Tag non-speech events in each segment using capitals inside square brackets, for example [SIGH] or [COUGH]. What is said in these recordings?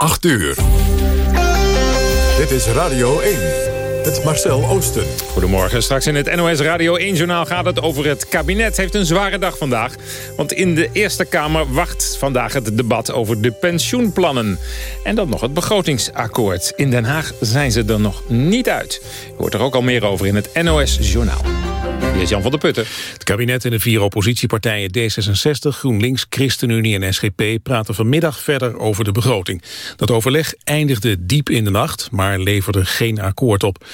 8 uur. Dit is Radio 1. Het Marcel Oosten. Goedemorgen. Straks in het NOS Radio 1-journaal gaat het over het kabinet. heeft een zware dag vandaag. Want in de Eerste Kamer wacht vandaag het debat over de pensioenplannen. En dan nog het begrotingsakkoord. In Den Haag zijn ze er nog niet uit. Je hoort er ook al meer over in het NOS-journaal. Hier is Jan van der Putten. Het kabinet en de vier oppositiepartijen D66, GroenLinks, ChristenUnie en SGP praten vanmiddag verder over de begroting. Dat overleg eindigde diep in de nacht, maar leverde geen akkoord op.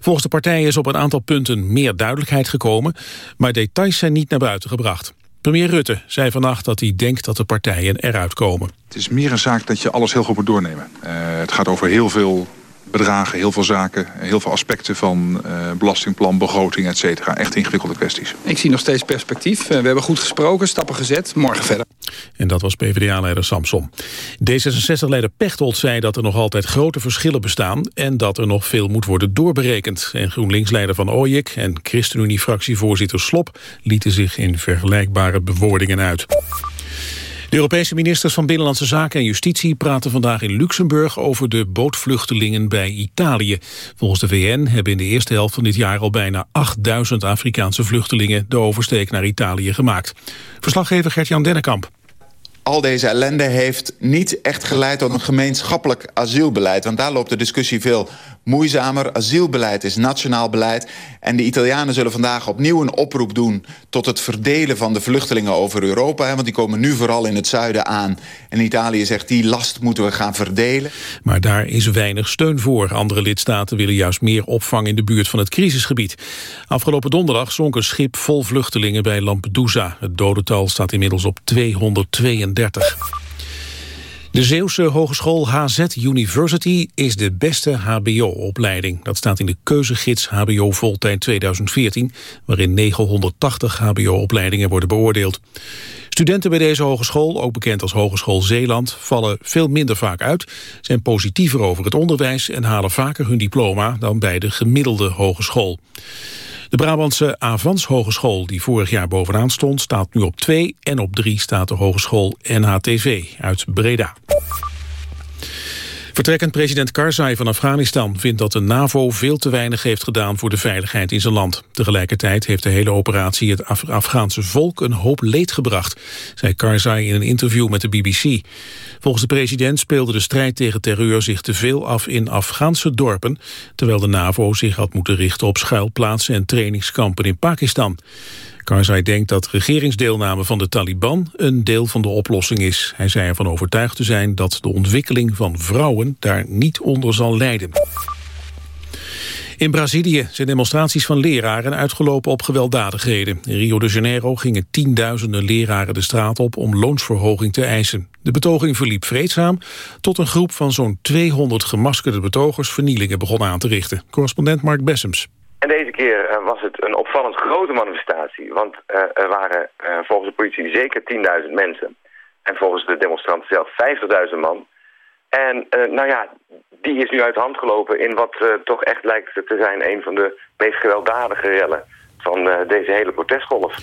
Volgens de partijen is op een aantal punten meer duidelijkheid gekomen, maar details zijn niet naar buiten gebracht. Premier Rutte zei vannacht dat hij denkt dat de partijen eruit komen. Het is meer een zaak dat je alles heel goed moet doornemen. Uh, het gaat over heel veel bedragen, heel veel zaken, heel veel aspecten van uh, belastingplan, begroting, et cetera. Echt ingewikkelde kwesties. Ik zie nog steeds perspectief. Uh, we hebben goed gesproken, stappen gezet, morgen verder. En dat was PvdA-leider Samson. D66-leider Pechtold zei dat er nog altijd grote verschillen bestaan... en dat er nog veel moet worden doorberekend. En GroenLinks-leider Van Ooyek en ChristenUnie-fractievoorzitter Slop... lieten zich in vergelijkbare bewoordingen uit. De Europese ministers van Binnenlandse Zaken en Justitie praten vandaag in Luxemburg over de bootvluchtelingen bij Italië. Volgens de VN hebben in de eerste helft van dit jaar al bijna 8000 Afrikaanse vluchtelingen de oversteek naar Italië gemaakt. Verslaggever Gert-Jan Dennekamp al deze ellende heeft niet echt geleid tot een gemeenschappelijk asielbeleid. Want daar loopt de discussie veel moeizamer. Asielbeleid is nationaal beleid. En de Italianen zullen vandaag opnieuw een oproep doen... tot het verdelen van de vluchtelingen over Europa. Want die komen nu vooral in het zuiden aan. En Italië zegt, die last moeten we gaan verdelen. Maar daar is weinig steun voor. Andere lidstaten willen juist meer opvang in de buurt van het crisisgebied. Afgelopen donderdag zonk een schip vol vluchtelingen bij Lampedusa. Het dodental staat inmiddels op 232. De Zeeuwse hogeschool HZ University is de beste hbo-opleiding. Dat staat in de keuzegids HBO Voltijd 2014... waarin 980 hbo-opleidingen worden beoordeeld. Studenten bij deze hogeschool, ook bekend als Hogeschool Zeeland... vallen veel minder vaak uit, zijn positiever over het onderwijs... en halen vaker hun diploma dan bij de gemiddelde hogeschool. De Brabantse Avans Hogeschool, die vorig jaar bovenaan stond, staat nu op 2 en op 3 staat de Hogeschool NHTV uit Breda. Vertrekkend president Karzai van Afghanistan vindt dat de NAVO veel te weinig heeft gedaan voor de veiligheid in zijn land. Tegelijkertijd heeft de hele operatie het Af Afghaanse volk een hoop leed gebracht, zei Karzai in een interview met de BBC. Volgens de president speelde de strijd tegen terreur zich te veel af in Afghaanse dorpen, terwijl de NAVO zich had moeten richten op schuilplaatsen en trainingskampen in Pakistan. Karzai denkt dat regeringsdeelname van de Taliban een deel van de oplossing is. Hij zei ervan overtuigd te zijn dat de ontwikkeling van vrouwen daar niet onder zal lijden. In Brazilië zijn demonstraties van leraren uitgelopen op gewelddadigheden. In Rio de Janeiro gingen tienduizenden leraren de straat op om loonsverhoging te eisen. De betoging verliep vreedzaam tot een groep van zo'n 200 gemaskerde betogers vernielingen begon aan te richten. Correspondent Mark Bessems. En deze keer uh, was het een opvallend grote manifestatie. Want uh, er waren uh, volgens de politie zeker 10.000 mensen. En volgens de demonstranten zelf 50.000 man. En nou ja, die is nu uit de hand gelopen in wat toch echt lijkt te zijn... een van de meest gewelddadige rellen van deze hele protestgolf.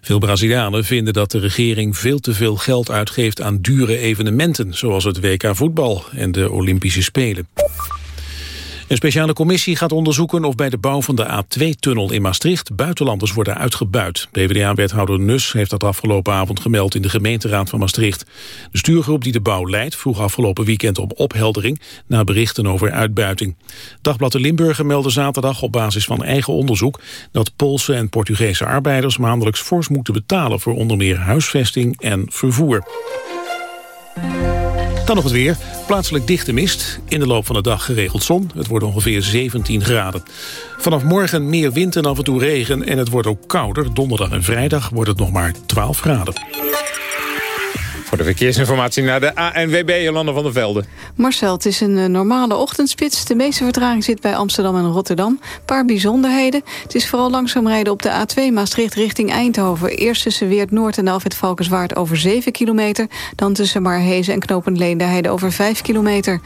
Veel Brazilianen vinden dat de regering veel te veel geld uitgeeft aan dure evenementen... zoals het WK voetbal en de Olympische Spelen. Een speciale commissie gaat onderzoeken of bij de bouw van de A2-tunnel in Maastricht buitenlanders worden uitgebuit. PvdA-wethouder Nus heeft dat afgelopen avond gemeld in de gemeenteraad van Maastricht. De stuurgroep die de bouw leidt vroeg afgelopen weekend om opheldering na berichten over uitbuiting. Dagblad de Limburger meldde zaterdag op basis van eigen onderzoek dat Poolse en Portugese arbeiders maandelijks fors moeten betalen voor onder meer huisvesting en vervoer. Dan nog het weer. Plaatselijk dichte mist. In de loop van de dag geregeld zon. Het wordt ongeveer 17 graden. Vanaf morgen meer wind en af en toe regen. En het wordt ook kouder. Donderdag en vrijdag wordt het nog maar 12 graden. De verkeersinformatie naar de ANWB, Jolanda van der Velde. Marcel, het is een eh, normale ochtendspits. De meeste vertraging zit bij Amsterdam en Rotterdam. Paar bijzonderheden. Het is vooral langzaam rijden op de A2 Maastricht richting Eindhoven. Eerst tussen Weert Noord en Alfred Valkenswaard over 7 kilometer. Dan tussen Marhezen en Knopend Leenderheide over 5 kilometer.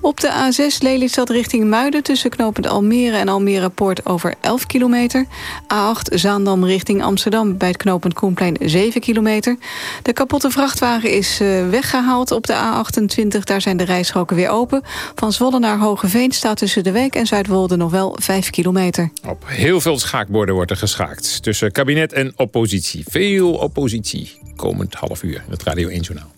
Op de A6 Lelystad richting Muiden tussen Knopend Almere en Almere Poort over 11 kilometer. A8 Zaandam richting Amsterdam bij het Knopend Koenplein 7 kilometer. De kapotte vrachtwagen is uh, weggehaald op de A28. Daar zijn de rijstroken weer open. Van Zwolle naar Hogeveen staat tussen de Week en Zuidwolde nog wel 5 kilometer. Op heel veel schaakborden wordt er geschaakt. Tussen kabinet en oppositie. Veel oppositie. Komend half uur het Radio 1 Journaal.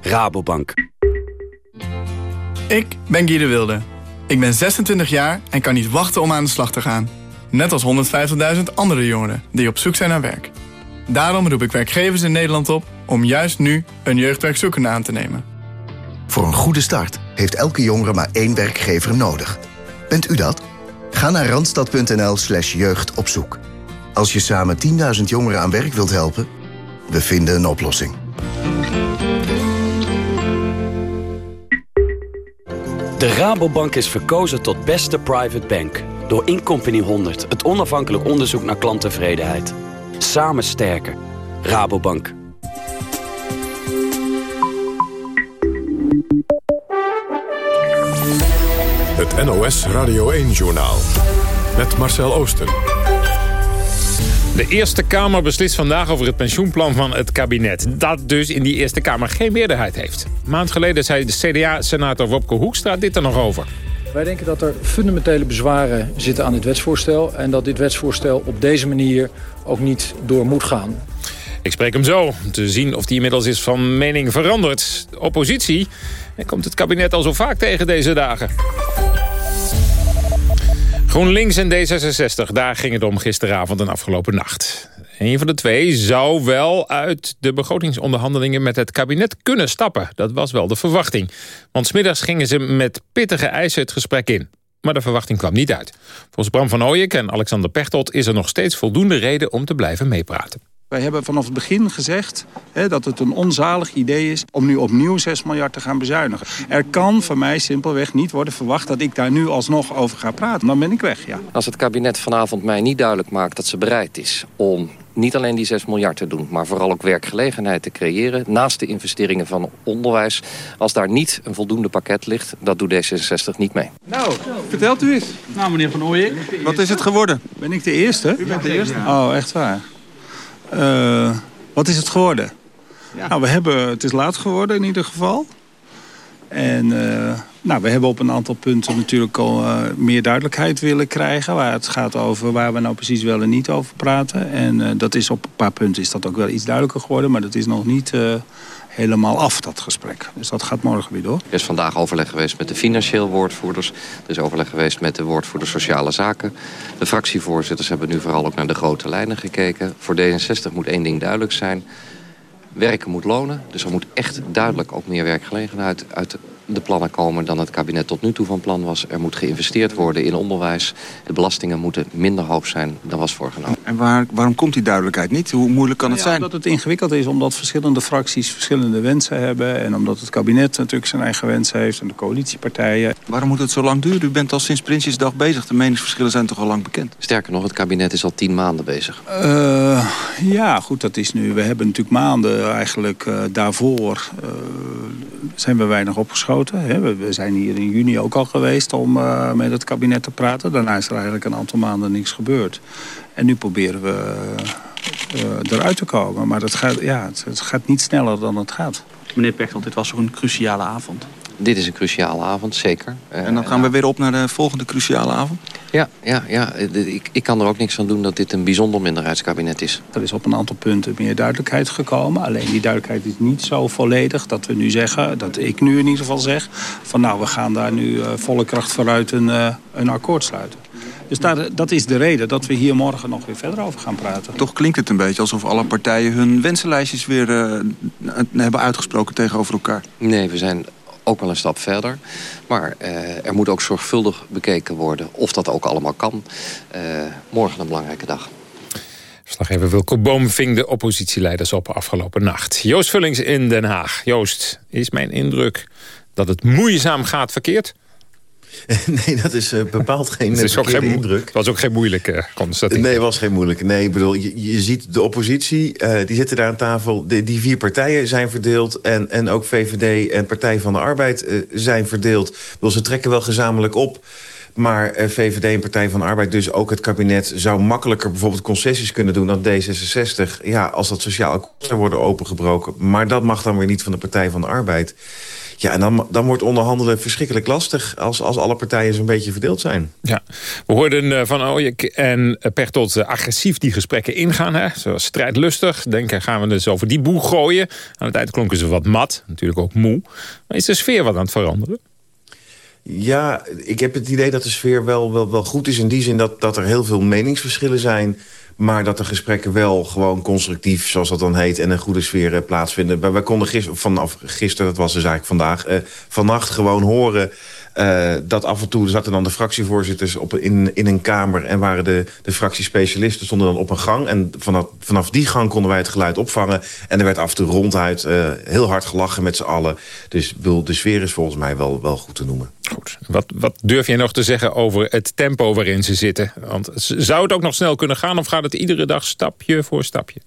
Rabobank. Ik ben Guy de Wilde. Ik ben 26 jaar en kan niet wachten om aan de slag te gaan. Net als 150.000 andere jongeren die op zoek zijn naar werk. Daarom roep ik werkgevers in Nederland op om juist nu een jeugdwerkzoekende aan te nemen. Voor een goede start heeft elke jongere maar één werkgever nodig. Bent u dat? Ga naar randstad.nl slash jeugdopzoek. Als je samen 10.000 jongeren aan werk wilt helpen, we vinden een oplossing. De Rabobank is verkozen tot beste private bank. Door Incompany 100, het onafhankelijk onderzoek naar klanttevredenheid. Samen sterker. Rabobank. Het NOS Radio 1-journaal. Met Marcel Oosten. De Eerste Kamer beslist vandaag over het pensioenplan van het kabinet. Dat dus in die Eerste Kamer geen meerderheid heeft. Een maand geleden zei de CDA-senator Wopke Hoekstra dit er nog over. Wij denken dat er fundamentele bezwaren zitten aan dit wetsvoorstel... en dat dit wetsvoorstel op deze manier ook niet door moet gaan. Ik spreek hem zo, om te zien of hij inmiddels is van mening veranderd. De oppositie en komt het kabinet al zo vaak tegen deze dagen. GroenLinks en D66, daar ging het om gisteravond en afgelopen nacht. Een van de twee zou wel uit de begrotingsonderhandelingen met het kabinet kunnen stappen. Dat was wel de verwachting. Want smiddags gingen ze met pittige eisen het gesprek in. Maar de verwachting kwam niet uit. Volgens Bram van Ooyek en Alexander Pechtold is er nog steeds voldoende reden om te blijven meepraten. Wij hebben vanaf het begin gezegd hè, dat het een onzalig idee is om nu opnieuw 6 miljard te gaan bezuinigen. Er kan van mij simpelweg niet worden verwacht dat ik daar nu alsnog over ga praten. Dan ben ik weg, ja. Als het kabinet vanavond mij niet duidelijk maakt dat ze bereid is om niet alleen die 6 miljard te doen, maar vooral ook werkgelegenheid te creëren. Naast de investeringen van onderwijs. Als daar niet een voldoende pakket ligt, dat doet D66 niet mee. Nou, vertelt u eens. Nou, meneer Van Ooyek. Wat is het geworden? Ben ik de eerste? U bent de eerste. Oh, echt waar. Uh, wat is het geworden? Ja. Nou, we hebben, het is laat geworden in ieder geval. En uh, nou, we hebben op een aantal punten natuurlijk al uh, meer duidelijkheid willen krijgen. Waar het gaat over waar we nou precies wel en niet over praten. En dat is op een paar punten is dat ook wel iets duidelijker geworden. Maar dat is nog niet helemaal af, dat gesprek. Dus dat gaat morgen weer door. Er is vandaag overleg geweest met de financieel woordvoerders. Er is overleg geweest met de woordvoerder sociale zaken. De fractievoorzitters hebben nu vooral ook naar de grote lijnen gekeken. Voor D66 moet één ding duidelijk zijn. Werken moet lonen. Dus er moet echt duidelijk ook meer werkgelegenheid uit de plannen komen dan het kabinet tot nu toe van plan was. Er moet geïnvesteerd worden in onderwijs. De belastingen moeten minder hoog zijn dan was voorgenomen. En waar, waarom komt die duidelijkheid niet? Hoe moeilijk kan het ja, zijn? Omdat het ingewikkeld is, omdat verschillende fracties verschillende wensen hebben. En omdat het kabinet natuurlijk zijn eigen wensen heeft en de coalitiepartijen. Waarom moet het zo lang duren? U bent al sinds Prinsjesdag bezig. De meningsverschillen zijn toch al lang bekend? Sterker nog, het kabinet is al tien maanden bezig. Uh, ja, goed, dat is nu. We hebben natuurlijk maanden eigenlijk uh, daarvoor... Uh, zijn we weinig opgeschoten We, zijn hier in juni ook al geweest om uh, met het kabinet te praten. Daarna is er eigenlijk een aantal maanden niks gebeurd. En nu proberen we uh, eruit te komen. Maar dat gaat, ja, het, het, gaat niet sneller dan het gaat. Meneer Pechtold, dit was toch een cruciale avond? Dit is een cruciale avond, zeker. En dan gaan we weer op naar de volgende cruciale avond? Ja, ja, ja. Ik, ik kan er ook niks aan doen dat dit een bijzonder minderheidskabinet is. Er is op een aantal punten meer duidelijkheid gekomen. Alleen die duidelijkheid is niet zo volledig dat we nu zeggen... dat ik nu in ieder geval zeg... van nou, we gaan daar nu uh, volle kracht vooruit een, uh, een akkoord sluiten. Dus daar, dat is de reden dat we hier morgen nog weer verder over gaan praten. Toch klinkt het een beetje alsof alle partijen hun wensenlijstjes weer uh, hebben uitgesproken tegenover elkaar. Nee, we zijn ook wel een stap verder. Maar uh, er moet ook zorgvuldig bekeken worden of dat ook allemaal kan. Uh, morgen een belangrijke dag. Verslaggever Wilco Boom ving de oppositieleiders op afgelopen nacht. Joost Vullings in Den Haag. Joost, is mijn indruk dat het moeizaam gaat verkeerd? [LAUGHS] Nee, dat is uh, bepaald geen het is ook geen indruk. Het was ook geen moeilijke constatering. Nee, het was geen moeilijke. Nee, ik bedoel, je, je ziet de oppositie, uh, die zitten daar aan tafel. De, die vier partijen zijn verdeeld. En, en ook VVD en Partij van de Arbeid uh, zijn verdeeld. Bedoel, ze trekken wel gezamenlijk op. Maar VVD en Partij van de Arbeid, dus ook het kabinet... zou makkelijker bijvoorbeeld concessies kunnen doen dan D66... ja, als dat sociaal akkoord zou worden opengebroken. Maar dat mag dan weer niet van de Partij van de Arbeid. Ja, en dan, dan wordt onderhandelen verschrikkelijk lastig... als, als alle partijen zo'n beetje verdeeld zijn. Ja, we hoorden van Ooyek en Pechtold agressief die gesprekken ingaan. Hè? Zo strijdlustig. Denken, gaan we dus over die boeg gooien. Aan het eind klonken ze wat mat. Natuurlijk ook moe. Maar is de sfeer wat aan het veranderen? Ja, ik heb het idee dat de sfeer wel, wel, wel goed is... in die zin dat, dat er heel veel meningsverschillen zijn... Maar dat de gesprekken wel gewoon constructief, zoals dat dan heet... en een goede sfeer uh, plaatsvinden. Wij konden gister, vanaf gisteren, dat was dus eigenlijk vandaag... Uh, vannacht gewoon horen uh, dat af en toe zaten dan de fractievoorzitters op, in, in een kamer... en waren de, de fractiespecialisten stonden dan op een gang. En vanaf, vanaf die gang konden wij het geluid opvangen. En er werd af en toe ronduit uh, heel hard gelachen met z'n allen. Dus de sfeer is volgens mij wel, wel goed te noemen. Goed. Wat, wat durf jij nog te zeggen over het tempo waarin ze zitten? Want zou het ook nog snel kunnen gaan... of gaat het iedere dag stapje voor stapje?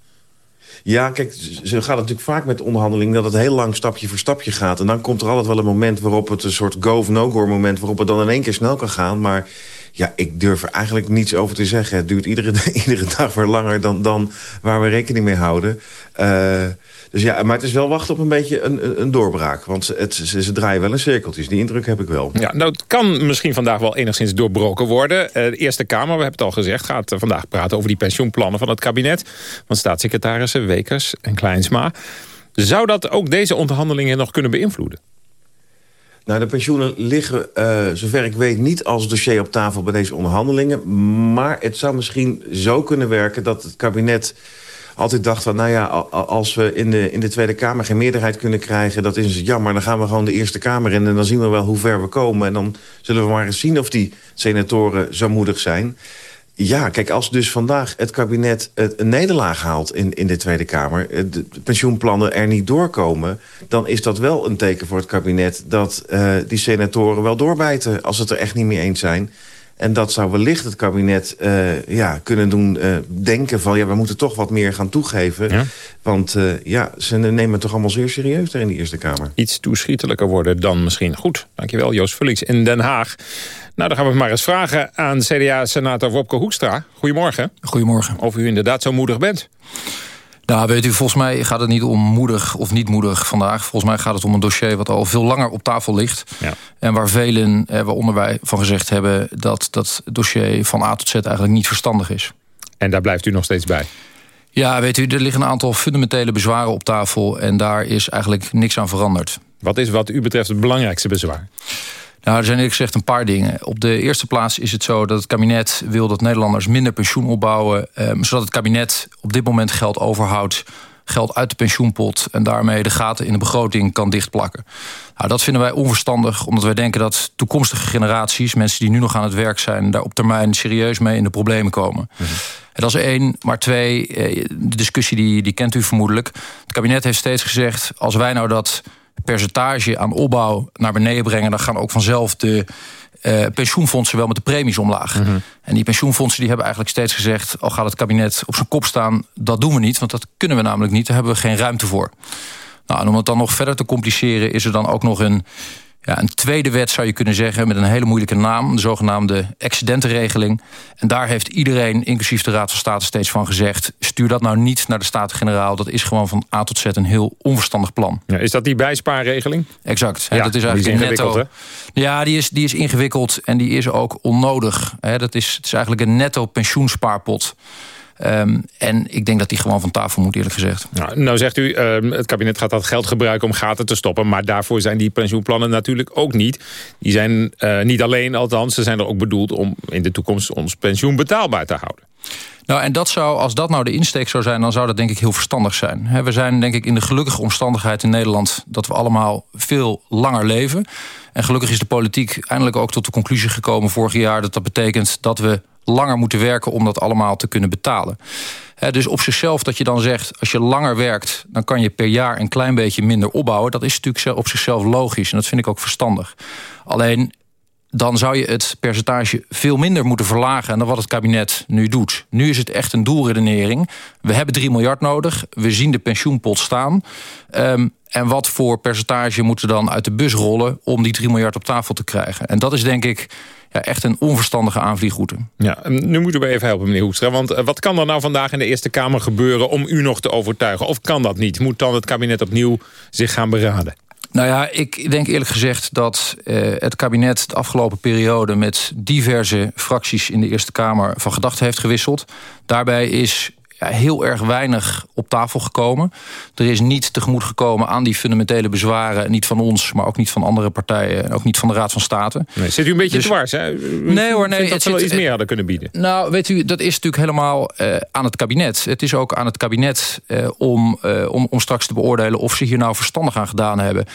Ja, kijk, ze gaat natuurlijk vaak met onderhandelingen... dat het heel lang stapje voor stapje gaat. En dan komt er altijd wel een moment waarop het een soort go of no-go moment... waarop het dan in één keer snel kan gaan. Maar ja, ik durf er eigenlijk niets over te zeggen. Het duurt iedere, [LAUGHS] iedere dag weer langer dan, dan waar we rekening mee houden. Uh, dus ja, maar het is wel wachten op een beetje een, een doorbraak. Want het, ze, ze, draaien wel in cirkeltjes. Die indruk heb ik wel. Ja, nou, het kan misschien vandaag wel enigszins doorbroken worden. Uh, de Eerste Kamer, we hebben het al gezegd... gaat uh, vandaag praten over die pensioenplannen van het kabinet. Van staatssecretarissen Wekers en Kleinsma. Zou dat ook deze onderhandelingen nog kunnen beïnvloeden? Nou, de pensioenen liggen, uh, zover ik weet, niet als dossier op tafel bij deze onderhandelingen. Maar het zou misschien zo kunnen werken dat het kabinet altijd dacht van, nou ja, als we in de, in de Tweede Kamer geen meerderheid kunnen krijgen... dat is jammer, dan gaan we gewoon de Eerste Kamer in... en dan zien we wel hoe ver we komen. En dan zullen we maar eens zien of die senatoren zo moedig zijn. Ja, kijk, als dus vandaag het kabinet een nederlaag haalt in, in de Tweede Kamer... de pensioenplannen er niet doorkomen... dan is dat wel een teken voor het kabinet dat uh, die senatoren wel doorbijten... als ze het er echt niet mee eens zijn... En dat zou wellicht het kabinet uh, ja, kunnen doen uh, denken van... ja, we moeten toch wat meer gaan toegeven. Ja. Want uh, ja, ze nemen het toch allemaal zeer serieus daar in de Eerste Kamer. Iets toeschietelijker worden dan misschien. Goed, dankjewel Joost Vullings in Den Haag. Nou, dan gaan we maar eens vragen aan CDA-senator Wopke Hoekstra. Goedemorgen. Goedemorgen. Of u inderdaad zo moedig bent. Nou, weet u, volgens mij gaat het niet om moedig of niet moedig vandaag. Volgens mij gaat het om een dossier wat al veel langer op tafel ligt. Ja. En waar velen, eh, waaronder wij, van gezegd hebben... dat dat dossier van A tot Z eigenlijk niet verstandig is. En daar blijft u nog steeds bij? Ja, weet u, er liggen een aantal fundamentele bezwaren op tafel... en daar is eigenlijk niks aan veranderd. Wat is wat u betreft het belangrijkste bezwaar? Nou, er zijn eerlijk gezegd een paar dingen. Op de eerste plaats is het zo dat het kabinet wil dat Nederlanders minder pensioen opbouwen... Eh, zodat het kabinet op dit moment geld overhoudt geld uit de pensioenpot... en daarmee de gaten in de begroting kan dichtplakken. Nou, dat vinden wij onverstandig, omdat wij denken dat toekomstige generaties... mensen die nu nog aan het werk zijn... daar op termijn serieus mee in de problemen komen. Mm -hmm. Dat is één. Maar twee, eh, de discussie die, die kent u vermoedelijk. Het kabinet heeft steeds gezegd... als wij nou dat percentage aan opbouw naar beneden brengen... dan gaan ook vanzelf de uh, pensioenfondsen wel met de premies omlaag. Mm -hmm. En die pensioenfondsen die hebben eigenlijk steeds gezegd... al gaat het kabinet op zijn kop staan, dat doen we niet. Want dat kunnen we namelijk niet, daar hebben we geen ruimte voor. Nou, en om het dan nog verder te compliceren... is er dan ook nog een ja, een tweede wet zou je kunnen zeggen met een hele moeilijke naam. De zogenaamde excedentenregeling. En daar heeft iedereen, inclusief de Raad van State, steeds van gezegd... stuur dat nou niet naar de Staten-Generaal. Dat is gewoon van A tot Z een heel onverstandig plan. Ja, is dat die bijspaarregeling? Exact. Ja, dat is die eigenlijk is een netto. ingewikkeld, Ja, die is, die is ingewikkeld en die is ook onnodig. Hè, dat is, het is eigenlijk een netto pensioenspaarpot. Ehm, en ik denk dat die gewoon van tafel moet, eerlijk gezegd. Nou, nou zegt u, ehm, het kabinet gaat dat geld gebruiken om gaten te stoppen. Maar daarvoor zijn die pensioenplannen natuurlijk ook niet. Die zijn eh, niet alleen, althans, ze zijn er ook bedoeld om in de toekomst ons pensioen betaalbaar te houden. Nou, en dat zou, als dat nou de insteek zou zijn... dan zou dat denk ik heel verstandig zijn. We zijn denk ik in de gelukkige omstandigheid in Nederland... dat we allemaal veel langer leven. En gelukkig is de politiek eindelijk ook tot de conclusie gekomen vorig jaar... dat dat betekent dat we langer moeten werken om dat allemaal te kunnen betalen. Dus op zichzelf dat je dan zegt, als je langer werkt... dan kan je per jaar een klein beetje minder opbouwen. Dat is natuurlijk op zichzelf logisch en dat vind ik ook verstandig. Alleen dan zou je het percentage veel minder moeten verlagen... dan wat het kabinet nu doet. Nu is het echt een doelredenering. We hebben 3 miljard nodig. We zien de pensioenpot staan. Um, en wat voor percentage moeten dan uit de bus rollen... om die 3 miljard op tafel te krijgen? En dat is denk ik ja, echt een onverstandige aanvliegroute. Ja, nu moeten we even helpen, meneer Hoekstra. Want eh, wat kan er nou vandaag in de Eerste Kamer gebeuren... om u nog te overtuigen? Of kan dat niet? Moet dan het kabinet opnieuw zich gaan beraden? Nou ja, ik denk eerlijk gezegd dat uh, het kabinet de afgelopen periode... met diverse fracties in de Eerste Kamer van gedachten heeft gewisseld. Daarbij is ja, heel erg weinig op tafel gekomen. Er is niet tegemoet gekomen aan die fundamentele bezwaren. Niet van ons, maar ook niet van andere partijen. En ook niet van de Raad van State. Nee, zit u een beetje dus, dwars, hè? U nee hoor, nee. dat ze wel iets meer hadden kunnen bieden. Nou, weet u, dat is natuurlijk helemaal uh, aan het kabinet. Het is ook aan het kabinet uh, om, uh, om, om straks te beoordelen... of ze hier nou verstandig aan gedaan hebben.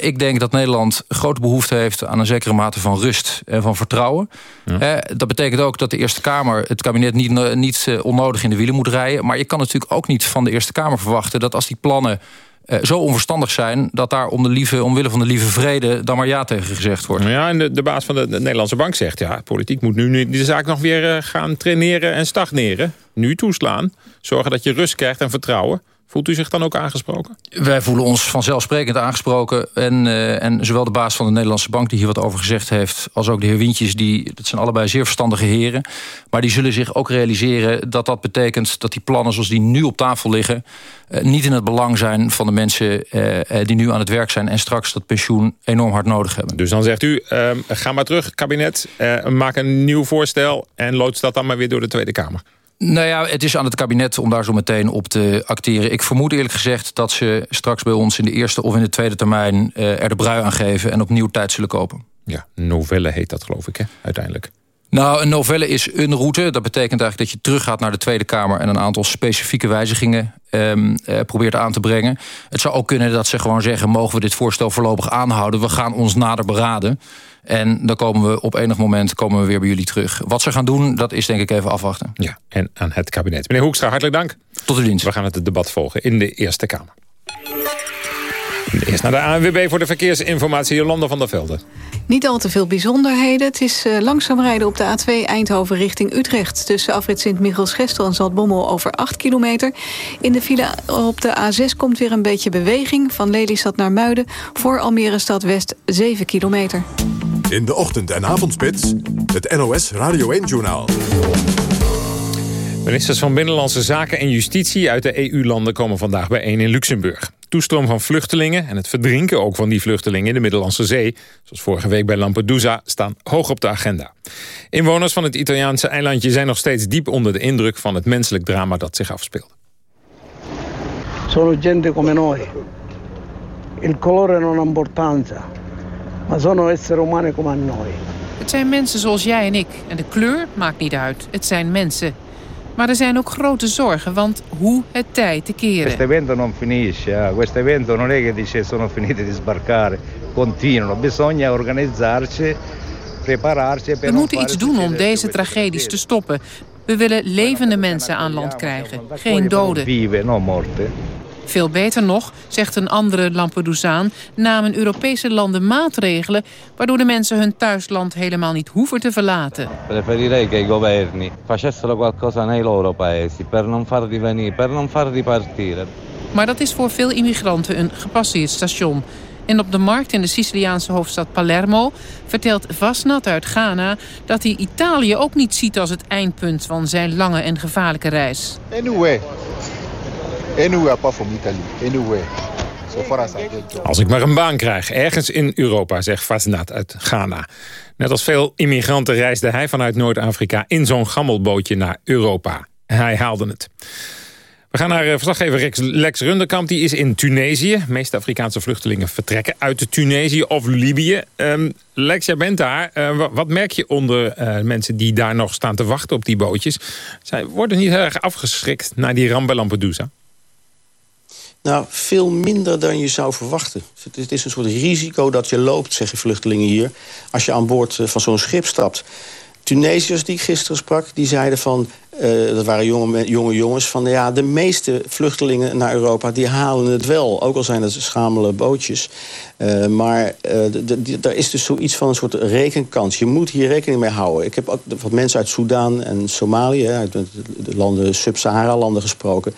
ik denk dat Nederland grote behoefte heeft... aan een zekere mate van rust en van vertrouwen. Ja. dat betekent ook dat de Eerste Kamer het kabinet niet, niet onnodig in de wielen moet rijden. Maar je kan natuurlijk ook niet van de Eerste Kamer verwachten... dat als die plannen uh, zo onverstandig zijn... dat daar om de lieve, omwille van de lieve vrede dan maar ja tegen gezegd wordt. Ja, en de, de baas van de, de, Nederlandse bank zegt... ja, politiek moet nu, de zaak nog weer uh, gaan traineren en stagneren. Nu toeslaan. Zorgen dat je rust krijgt en vertrouwen. Voelt u zich dan ook aangesproken? Wij voelen ons vanzelfsprekend aangesproken. En, uh, en zowel de baas van de Nederlandse Bank die hier wat over gezegd heeft... als ook de heer Wintjes, die, dat zijn allebei zeer verstandige heren. Maar die zullen zich ook realiseren dat dat betekent... dat die plannen zoals die nu op tafel liggen... Uh, niet in het belang zijn van de mensen uh, die nu aan het werk zijn... en straks dat pensioen enorm hard nodig hebben. Dus dan zegt u, ga maar terug, kabinet. maak een nieuw voorstel en loods dat dan maar weer door de Tweede Kamer. Nou ja, het is aan het kabinet om daar zo meteen op te acteren. Ik vermoed eerlijk gezegd dat ze straks bij ons in de eerste of in de tweede termijn uh, er de brui aan geven en opnieuw tijd zullen kopen. Ja, novelle heet dat geloof ik, hè, uiteindelijk. Nou, een novelle is een route. Dat betekent eigenlijk dat je teruggaat naar de Tweede Kamer... en een aantal specifieke wijzigingen um, uh, probeert aan te brengen. Het zou ook kunnen dat ze gewoon zeggen... mogen we dit voorstel voorlopig aanhouden? We gaan ons nader beraden. En dan komen we op enig moment komen we weer bij jullie terug. Wat ze gaan doen, dat is denk ik even afwachten. Ja, en aan het kabinet. Meneer Hoekstra, hartelijk dank. Tot uw dienst. We gaan het debat volgen in de Eerste Kamer. Eerst naar de ANWB voor de verkeersinformatie, Jolanda van der Velde. Niet al te veel bijzonderheden. Het is uh, langzaam rijden op de A2 Eindhoven richting Utrecht. Tussen afrit Sint-Michiels-Gestel en Zaltbommel over 8 kilometer. In de file op de A6 komt weer een beetje beweging. Van Lelystad naar Muiden voor Almere Stad West 7 kilometer. In de ochtend- en avondspits, het NOS Radio 1-journaal. Ministers van Binnenlandse Zaken en Justitie uit de EU-landen komen vandaag bijeen in Luxemburg. Toestroom van vluchtelingen en het verdrinken ook van die vluchtelingen in de Middellandse Zee, zoals vorige week bij Lampedusa, staan hoog op de agenda. Inwoners van het Italiaanse eilandje zijn nog steeds diep onder de indruk van het menselijk drama dat zich afspeelt. Sono gente come noi. Il colore non ha importanza, ma sono esseri umani come noi. Het zijn mensen zoals jij en ik. En de kleur maakt niet uit. Het zijn mensen. Maar er zijn ook grote zorgen, want hoe het tijd te keren. Questo evento non finisce, eh. questo evento non è che dice sono finiti di sbarcare, continuano, bisogna organizzarci, prepararci per We moeten iets doen om deze tragedies te stoppen. We willen levende mensen aan land krijgen, geen doden. Vive, no morte. Veel beter nog, zegt een andere Lampedusaan... namen Europese landen maatregelen... waardoor de mensen hun thuisland helemaal niet hoeven te verlaten. Preferirei che i governi facessero qualcosa nei loro paesi... per non farli venire, per non farli partire. Maar dat is voor veel immigranten een gepasseerd station. En op de markt in de Siciliaanse hoofdstad Palermo vertelt Vasnat uit Ghana dat hij Italië ook niet ziet als het eindpunt van zijn lange en gevaarlijke reis. Anyway, anyway apart from Italy, anyway. Als ik maar een baan krijg, ergens in Europa, zegt Vasnat uit Ghana. Net als veel immigranten reisde hij vanuit Noord-Afrika in zo'n gammelbootje naar Europa. Hij haalde het. We gaan naar eh, verslaggever Lex Runderkamp. Die is in Tunesië. De meeste Afrikaanse vluchtelingen vertrekken uit Tunesië of Libië. Um, Lex, jij bent daar. Uh, wat merk je onder uh, mensen die daar nog staan te wachten op die bootjes? Zij worden niet erg afgeschrikt naar die ramp bij Lampedusa? Nou, veel minder dan je zou verwachten. Het is een soort risico dat je loopt, zeggen vluchtelingen hier... als je aan boord van zo'n schip stapt. Tunesiërs die ik gisteren sprak, die zeiden van... Uh, dat waren jonge, jonge jongens van... ja, de meeste vluchtelingen naar Europa, die halen het wel. Ook al zijn het schamele bootjes. Uh, maar uh, er is dus zoiets van een soort rekenkans. Je moet hier rekening mee houden. Ik heb ook wat mensen uit Soudaan en Somalië... uit de, de landen, Sub-Sahara-landen gesproken.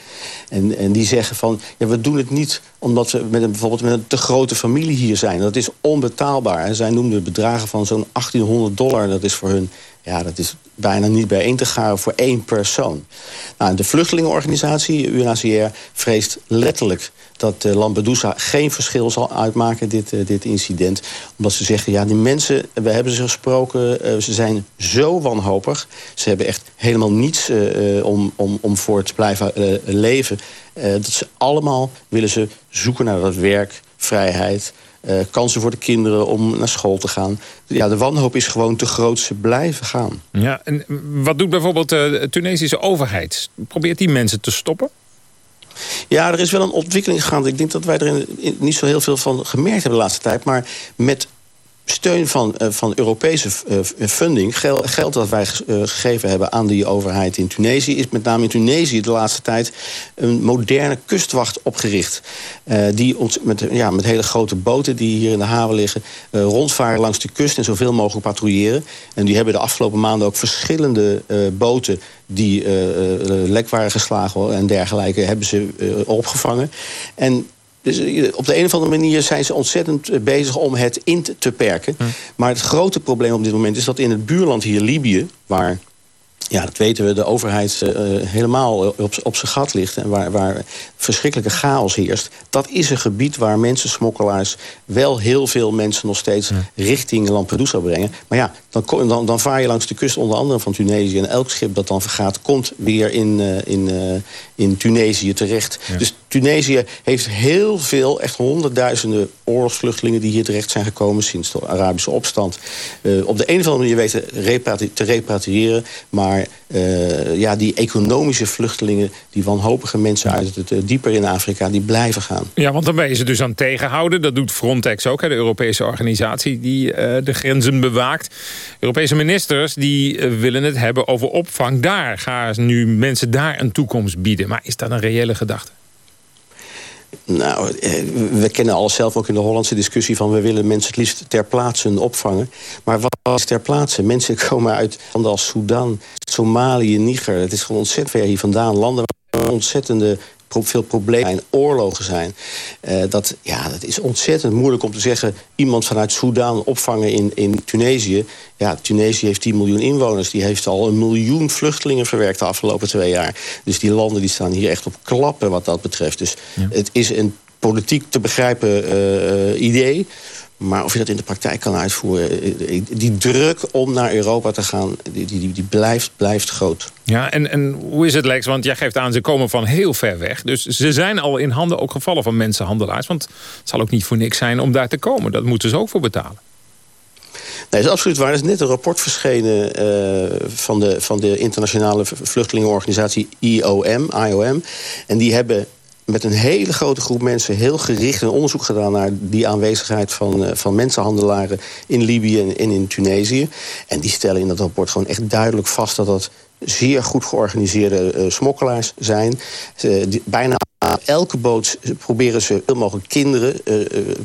En, en die zeggen van... Ja, we doen het niet omdat we met een, bijvoorbeeld met een te grote familie hier zijn. Dat is onbetaalbaar. En zij noemden bedragen van zo'n 1800 dollar. Dat is voor hun ja, dat is bijna niet bijeen te gaan voor één persoon. Nou, de vluchtelingenorganisatie, UNHCR, vreest letterlijk dat uh, Lampedusa geen verschil zal uitmaken, dit, uh, dit incident. Omdat ze zeggen, ja, die mensen, we hebben ze gesproken... Uh, ze zijn zo wanhopig. Ze hebben echt helemaal niets om, om, om voor te blijven leven. dat ze allemaal willen ze zoeken naar dat werk, vrijheid... Uh, kansen voor de kinderen om naar school te gaan. Ja, de wanhoop is gewoon te groot. Ze blijven gaan. Ja, en wat doet bijvoorbeeld de Tunesische overheid? Probeert die mensen te stoppen? Ja, er is wel een ontwikkeling gaande. Ik denk dat wij er niet zo heel veel van gemerkt hebben de laatste tijd. Maar met steun van, uh, van Europese uh, funding, geld, dat wij uh, gegeven hebben aan die overheid in Tunesië, is met name in Tunesië de laatste tijd een moderne kustwacht opgericht. die ons met, ja, met hele grote boten die hier in de haven liggen, rondvaren langs de kust en zoveel mogelijk patrouilleren. En die hebben de afgelopen maanden ook verschillende boten die lek waren geslagen en dergelijke, hebben ze opgevangen. En dus eh, op de een of andere manier zijn ze ontzettend eh, bezig om het in te perken. Hm. Maar het grote probleem op dit moment is dat in het buurland hier Libië... waar ja, dat weten we, de overheid uh, helemaal op, op zijn gat ligt... en waar, waar verschrikkelijke chaos heerst. Dat is een gebied waar mensensmokkelaars... wel heel veel mensen nog steeds richting Lampedusa brengen. Maar ja, dan, dan, dan vaar je langs de kust onder andere van Tunesië... en elk schip dat dan vergaat, komt weer in, uh, in, in Tunesië terecht. Dus Tunesië heeft heel veel, echt honderdduizenden oorlogsvluchtelingen... die hier terecht zijn gekomen sinds de Arabische opstand. op de een of andere manier weten te repatriëren... maar uh, ja, die economische vluchtelingen, die wanhopige mensen uit het uh, dieper in Afrika, die blijven gaan. Ja, want dan ben je ze dus aan tegenhouden. Dat doet Frontex ook, hè, de Europese organisatie die de grenzen bewaakt. Europese ministers die willen het hebben over opvang daar. Gaan nu mensen daar een toekomst bieden. Maar is dat een reële gedachte? Nou, we kennen alles zelf ook in de Hollandse discussie... van we willen mensen het liefst ter plaatse opvangen. Maar wat is ter plaatse? Mensen [LAUGHS] komen uit landen als Sudan, Somalië, Niger. Het is gewoon ontzettend ver hier vandaan. Landen waar ontzettende veel problemen en oorlogen zijn. Uh, dat, ja, dat is ontzettend moeilijk om te zeggen... iemand vanuit Soudaan opvangen in, in Tunesië. Ja, Tunesië heeft 10 miljoen inwoners. Die heeft al een miljoen vluchtelingen verwerkt de afgelopen twee jaar. Dus die landen die staan hier echt op klappen wat dat betreft. Dus het is een politiek te begrijpen uh, idee... Maar of je dat in de praktijk kan uitvoeren... Eh, eh, die druk om naar Europa te gaan, die, die, die blijft, blijft groot. Ja, en, en hoe is het, Lex? Want jij geeft aan, ze komen van heel ver weg. Dus ze zijn al in handen ook gevallen van mensenhandelaars. Want het zal ook niet voor niks zijn om daar te komen. Dat moeten ze ook voor betalen. Nee, dat is absoluut waar. Er is net een rapport verschenen uh, van, de, van de internationale vluchtelingenorganisatie IOM, IOM. En die hebben met een hele grote groep mensen heel gericht een onderzoek gedaan... naar die aanwezigheid van, uh, van mensenhandelaren in Libië en, in Tunesië. En die stellen in dat rapport gewoon echt duidelijk vast... dat dat zeer goed georganiseerde uh, smokkelaars zijn. Die, bijna elke boot proberen ze zoveel mogelijk kinderen...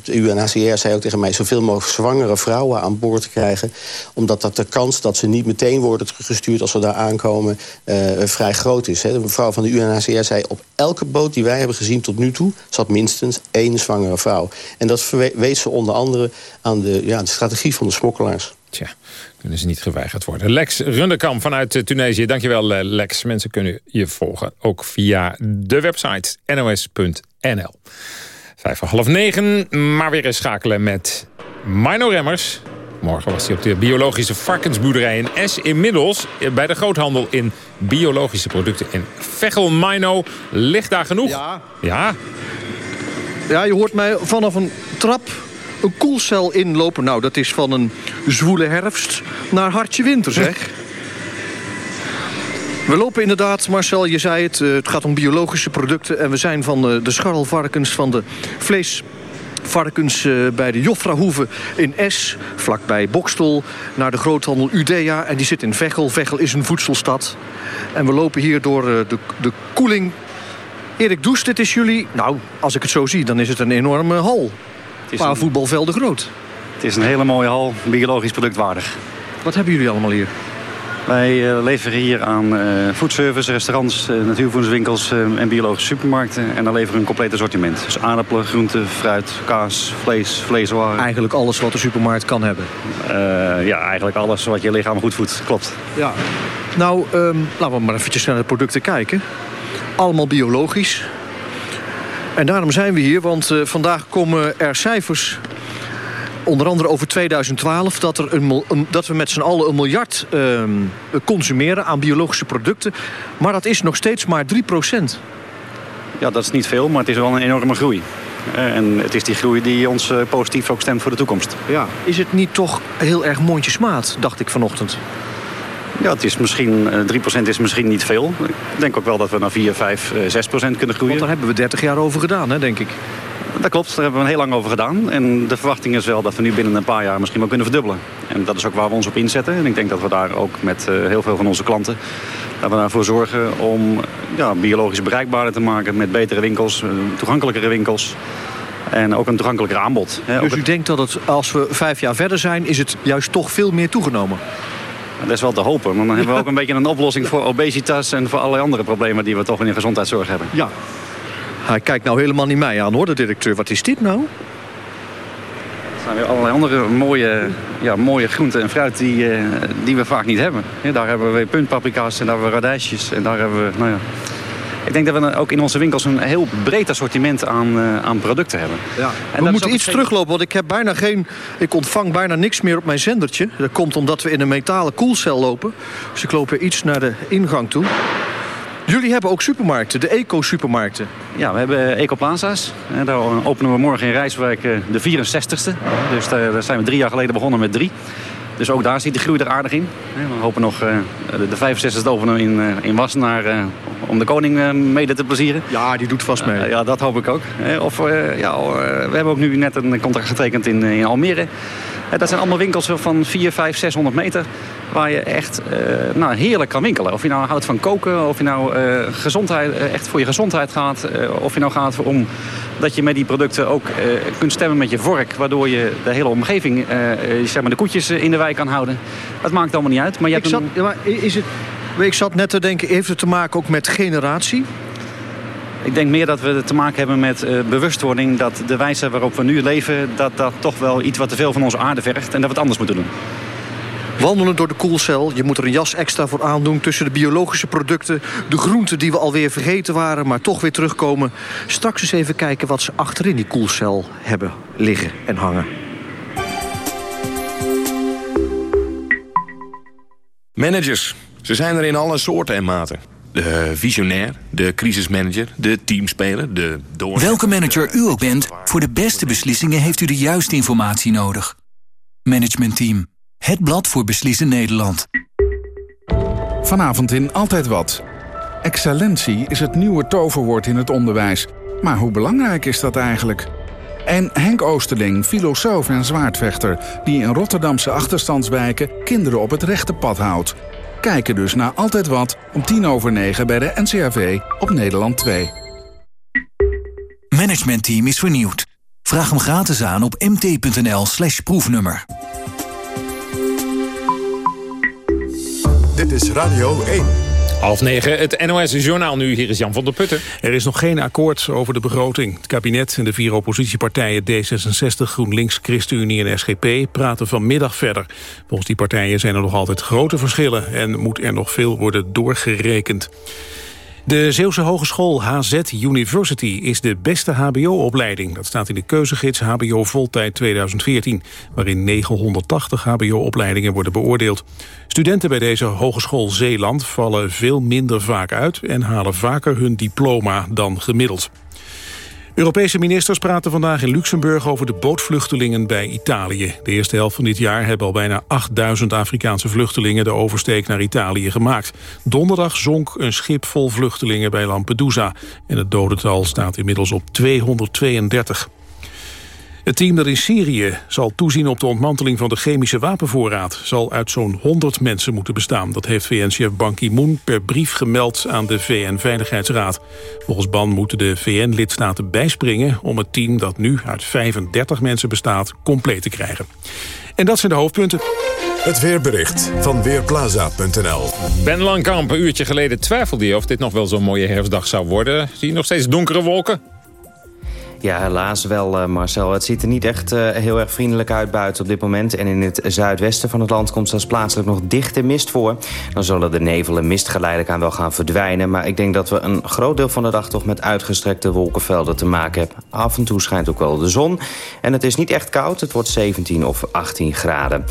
De UNHCR zei ook tegen mij... zoveel mogelijk zwangere vrouwen aan boord te krijgen. Omdat dat de kans dat ze niet meteen worden teruggestuurd... als we daar aankomen, uh, vrij groot is. Hè. De mevrouw van de UNHCR zei... op elke boot die wij hebben gezien tot nu toe... zat minstens één zwangere vrouw. En dat wees ze onder andere aan de, ja, de strategie van de smokkelaars. Tja, kunnen ze niet geweigerd worden. Lex Runderkamp vanuit Tunesië. Dankjewel Lex. Mensen kunnen je volgen, ook via de website nos.nl. Vijf voor half negen, maar weer eens schakelen met Mino Remmers. Morgen was hij op de biologische varkensboerderij in S. Inmiddels bij de groothandel in biologische producten in Vechel. Mino, ligt daar genoeg? Ja. Ja? Ja, je hoort mij vanaf een trap een koelcel inlopen. Nou, dat is van een zwoele herfst naar hartje winter, zeg. We lopen inderdaad, Marcel, je zei het, het gaat om biologische producten... en we zijn van de, de scharrelvarkens, van de vleesvarkens uh, bij de Joffrahoeve in Es... vlakbij Bokstel, naar de groothandel Udea. En die zit in Veghel. Veghel is een voedselstad. En we lopen hier door de, de koeling. Erik Does, dit is jullie... Nou, als ik het zo zie, dan is het een enorme hal. Een paar voetbalvelden groot. Het is een hele mooie hal, biologisch productwaardig. Wat hebben jullie allemaal hier? Wij uh, leveren hier aan uh, foodservice, restaurants, uh, natuurvoedingswinkels en biologische supermarkten. En dan leveren we een compleet assortiment. Dus aardappelen, groenten, fruit, kaas, vlees, vleeswaren. Eigenlijk alles wat de supermarkt kan hebben? ja, eigenlijk alles wat je lichaam goed voedt, klopt. Ja. Nou, um, laten we maar eventjes naar de producten kijken. Allemaal biologisch. En daarom zijn we hier, want uh, vandaag komen er cijfers... onder andere over 2012... dat, er een, een, dat we met z'n allen een miljard uh, consumeren aan biologische producten. Maar dat is nog steeds maar 3 procent. Ja, dat is niet veel, maar het is wel een enorme groei. En het is die groei die ons uh, positief ook stemt voor de toekomst. Ja. Is het niet toch heel erg mondjesmaat, dacht ik vanochtend? Ja, het is misschien, 3% is misschien niet veel. Ik denk ook wel dat we naar 4, 5, 6% kunnen groeien. Want daar hebben we 30 jaar over gedaan, hè, denk ik. Dat klopt, daar hebben we heel lang over gedaan. En de verwachting is wel dat we nu binnen een paar jaar misschien wel kunnen verdubbelen. En dat is ook waar we ons op inzetten. En ik denk dat we daar ook met uh, heel veel van onze klanten... dat we daarvoor zorgen om ja, biologisch bereikbaarder te maken... met betere winkels, uh, toegankelijkere winkels... En ook een toegankelijker aanbod. Dus u denkt dat het, als we vijf jaar verder zijn... is het juist toch veel meer toegenomen? Dat is wel te hopen. Maar dan hebben we ook een beetje een oplossing voor obesitas... en voor allerlei andere problemen die we toch in de gezondheidszorg hebben. Ja. Hij kijkt nou helemaal niet mij aan, hoor, de directeur. Wat is dit nou? Er zijn weer allerlei andere mooie, ja, mooie groenten en fruit die, uh, die we vaak niet hebben. Ja, daar hebben we puntpaprika's en daar hebben we radijsjes. En daar hebben we, nou ja... Ik denk dat we ook in onze winkels een heel breed assortiment aan, uh, aan producten hebben. Ja. En we moeten iets geen... teruglopen, want ik heb bijna geen... Ik ontvang bijna niks meer op mijn zendertje. Dat komt omdat we in een metalen koelcel lopen. Dus ik loop weer iets naar de ingang toe. Jullie hebben ook supermarkten, de eco-supermarkten. Ja, we hebben ecoplaza's. Daar openen we morgen in Rijswijk de 64ste. Dus daar zijn we drie jaar geleden begonnen met drie. Dus ook daar zit de groei er aardig in. We hopen nog de 65ste openen in, in Wassenaar om de koning mede te plezieren. Ja, die doet vast mee. Ja, dat hoop ik ook. Of, ja, we hebben ook nu net een contract getekend in, in Almere. Dat zijn allemaal winkels van 4, 5, 600 meter. Waar je echt uh, nou, heerlijk kan winkelen. Of je nou houdt van koken, of je nou uh, gezondheid, uh, echt voor je gezondheid gaat. of je nou gaat om dat je met die producten ook kunt stemmen met je vork. Waardoor je de hele omgeving, zeg maar de koetjes in de wijk kan houden. Dat maakt allemaal niet uit. Maar je ik, hebt zat, een... maar is het, ik zat net te denken, heeft het te maken ook met generatie? Ik denk meer dat we te maken hebben met uh, bewustwording... dat de wijze waarop we nu leven... dat dat toch wel iets wat te veel van onze aarde vergt... en dat we het anders moeten doen. Wandelen door de koelcel, je moet er een jas extra voor aandoen... tussen de biologische producten, de groenten die we alweer vergeten waren... maar toch weer terugkomen. Straks eens even kijken wat ze achterin die koelcel hebben liggen en hangen. Managers, ze zijn er in alle soorten en maten. De visionair, de crisismanager, de teamspeler, de door... Welke manager u ook bent, voor de beste beslissingen heeft u de juiste informatie nodig. Management Team, het blad voor beslissen Nederland. Vanavond in Altijd Wat. Excellentie is het nieuwe toverwoord in het onderwijs. Maar hoe belangrijk is dat eigenlijk? En Henk Oosterling, filosoof en zwaardvechter... die in Rotterdamse achterstandswijken kinderen op het rechte pad houdt... Kijken dus naar Altijd Wat om tien over negen bij de NCRV op Nederland 2. managementteam is vernieuwd. Vraag hem gratis aan op mt.nl slash proefnummer. Dit is Radio 1. Half negen, het NOS-journaal nu. Hier is Jan van der Putten. Er is nog geen akkoord over de begroting. Het kabinet en de vier oppositiepartijen D66, GroenLinks, ChristenUnie en SGP praten vanmiddag verder. Volgens die partijen zijn er nog altijd grote verschillen en moet er nog veel worden doorgerekend. De Zeeuwse Hogeschool HZ University is de beste hbo-opleiding. Dat staat in de keuzegids HBO Voltijd 2014... waarin 980 hbo-opleidingen worden beoordeeld. Studenten bij deze Hogeschool Zeeland vallen veel minder vaak uit... en halen vaker hun diploma dan gemiddeld. Europese ministers praten vandaag in Luxemburg over de bootvluchtelingen bij Italië. De eerste helft van dit jaar hebben al bijna 8000 Afrikaanse vluchtelingen de oversteek naar Italië gemaakt. Donderdag zonk een schip vol vluchtelingen bij Lampedusa en het dodental staat inmiddels op 232. Het team dat in Syrië zal toezien op de ontmanteling van de chemische wapenvoorraad... zal uit zo'n 100 mensen moeten bestaan. Dat heeft VN-chef Ban Ki-moon per brief gemeld aan de VN-veiligheidsraad. Volgens Ban moeten de VN-lidstaten bijspringen... om het team dat nu uit 35 mensen bestaat compleet te krijgen. En dat zijn de hoofdpunten. Het weerbericht van Weerplaza.nl. Ben Langkamp, een uurtje geleden twijfelde je of dit nog wel zo'n mooie herfstdag zou worden. Zie je nog steeds donkere wolken? Ja, helaas wel, uh, Marcel. Het ziet er niet echt uh, heel erg vriendelijk uit buiten op dit moment. En in het zuidwesten van het land komt zelfs plaatselijk nog dichte mist voor. Dan zullen de nevel en mist geleidelijk aan wel gaan verdwijnen. Maar ik denk dat we een groot deel van de dag toch met uitgestrekte wolkenvelden te maken hebben. Af en toe schijnt ook wel de zon. En het is niet echt koud. Het wordt 17 of 18 graden.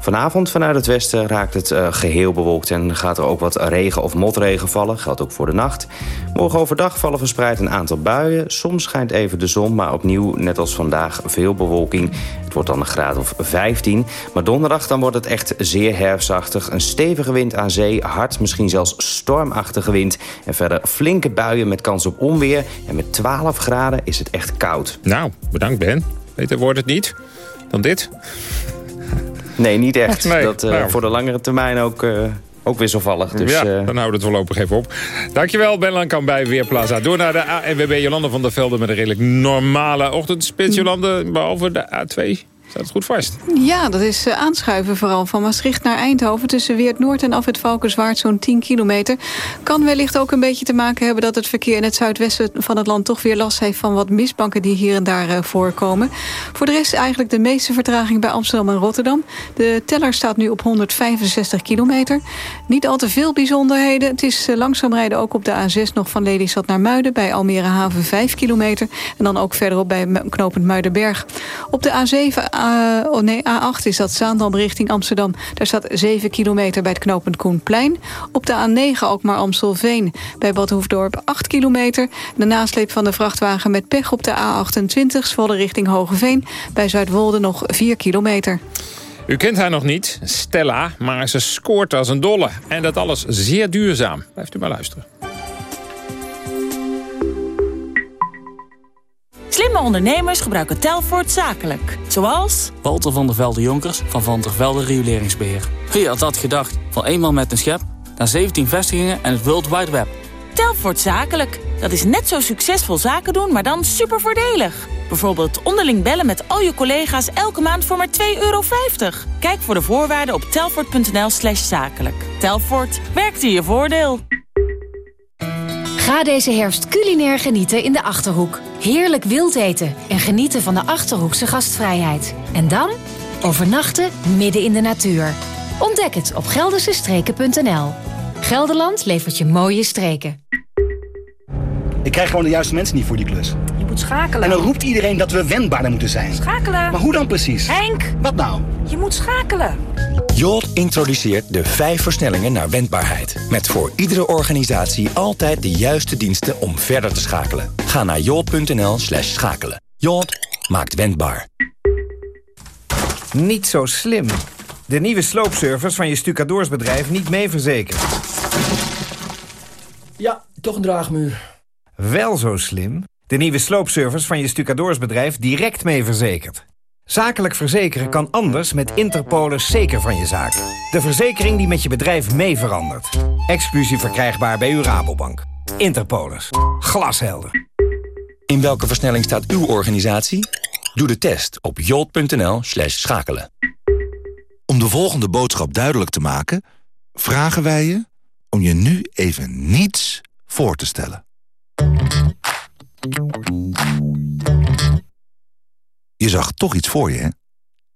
Vanavond vanuit het westen raakt het uh, geheel bewolkt... en gaat er ook wat regen of motregen vallen. Geldt ook voor de nacht. Morgen overdag vallen verspreid een aantal buien. Soms schijnt even de zon maar opnieuw, net als vandaag, veel bewolking. Het wordt dan een graad of 15. Maar donderdag dan wordt het echt zeer herfstachtig. Een stevige wind aan zee, hard, misschien zelfs stormachtige wind. En verder flinke buien met kans op onweer. En met 12 graden is het echt koud. Nou, bedankt Ben. Beter wordt het niet dan dit. Nee, niet echt. Nee, dat uh, nou. voor de langere termijn ook... Uh, ook wisselvallig. Dus, ja, dan houden we het voorlopig even op. Dankjewel, Ben Langkamp bij Weerplaza. Door naar de ANWB Jolande van der Velde met een redelijk normale ochtendspits. Jolande, behalve de A2. Staat het goed vast? Ja, dat is uh, aanschuiven vooral van Maastricht naar Eindhoven... tussen Weert Noord en Afwit Valkenswaard zo'n 10 kilometer. Kan wellicht ook een beetje te maken hebben... dat het verkeer in het zuidwesten van het land toch weer last heeft... van wat misbanken die hier en daar uh, voorkomen. Voor de rest eigenlijk de meeste vertraging bij Amsterdam en Rotterdam. De teller staat nu op 165 kilometer. Niet al te veel bijzonderheden. Het is uh, langzaam rijden ook op de A6 nog van Lelystad naar Muiden... bij Almere Haven 5 kilometer. En dan ook verderop bij knooppunt Muidenberg. Op de A7 uh, oh nee, A8 is dat Zaandam richting Amsterdam. Daar staat 7 kilometer bij het knooppunt Koenplein. Op de A9 ook maar Amstelveen. Bij Bad Hoefdorp 8 kilometer. De nasleep van de vrachtwagen met pech op de A28... Zwolle richting Hogeveen. Bij Zuidwolde nog 4 kilometer. U kent haar nog niet, Stella, maar ze scoort als een dolle. En dat alles zeer duurzaam. Blijft u maar luisteren. Slimme ondernemers gebruiken Telfort zakelijk. Zoals... Walter van der Velde Jonkers van Van der Velde Rioleringsbeheer. Wie had dat gedacht? Van eenmaal met een schep naar 17 vestigingen en het World Wide Web. Telfort zakelijk. Dat is net zo succesvol zaken doen, maar dan super voordelig. Bijvoorbeeld onderling bellen met al je collega's elke maand voor maar 2,50 euro. Kijk voor de voorwaarden op telfort.nl slash zakelijk. Telfort, werkt in je voordeel. Ga deze herfst culinair genieten in de Achterhoek. Heerlijk wild eten en genieten van de Achterhoekse gastvrijheid. En dan overnachten midden in de natuur. Ontdek het op geldersestreken.nl. Gelderland levert je mooie streken. Ik krijg gewoon de juiste mensen niet voor die klus. Je moet schakelen. En dan roept iedereen dat we wendbaarder moeten zijn. Schakelen. Maar hoe dan precies? Henk! Wat nou? Je moet schakelen. Jolt introduceert de vijf versnellingen naar wendbaarheid. Met voor iedere organisatie altijd de juiste diensten om verder te schakelen. Ga naar jolt.nl slash schakelen. Jolt maakt wendbaar. Niet zo slim. De nieuwe sloopservice van je stucadoorsbedrijf niet mee verzekerd. Ja, toch een draagmuur. Wel zo slim. De nieuwe sloopservice van je stucadoorsbedrijf direct mee verzekerd. Zakelijk verzekeren kan anders met Interpolis zeker van je zaak. De verzekering die met je bedrijf mee verandert. Exclusief verkrijgbaar bij uw Rabobank. Interpolis. Glashelder. In welke versnelling staat uw organisatie? Doe de test op jolt.nl slash schakelen. Om de volgende boodschap duidelijk te maken... vragen wij je om je nu even niets voor te stellen. Je zag toch iets voor je, hè?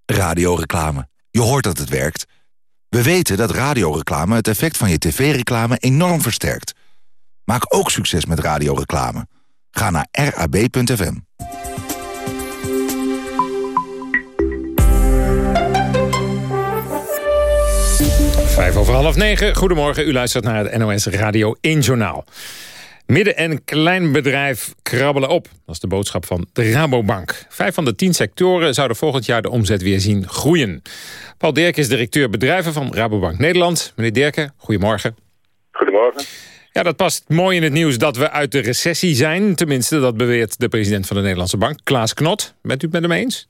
Radioreclame. Je hoort dat het werkt. We weten dat radioreclame het effect van je tv-reclame enorm versterkt. Maak ook succes met radioreclame. Ga naar rab.fm. Vijf over half negen. Goedemorgen, u luistert naar het NOS Radio 1 Journaal. Midden- en kleinbedrijf krabbelen op. Dat is de boodschap van de Rabobank. Vijf van de tien sectoren zouden volgend jaar de omzet weer zien groeien. Paul Derk is directeur bedrijven van Rabobank Nederland. Meneer Derken, goedemorgen. Goedemorgen. Ja, dat past mooi in het nieuws dat we uit de recessie zijn. Tenminste, dat beweert de president van de Nederlandse Bank, Klaas Knot. Bent u het met hem eens?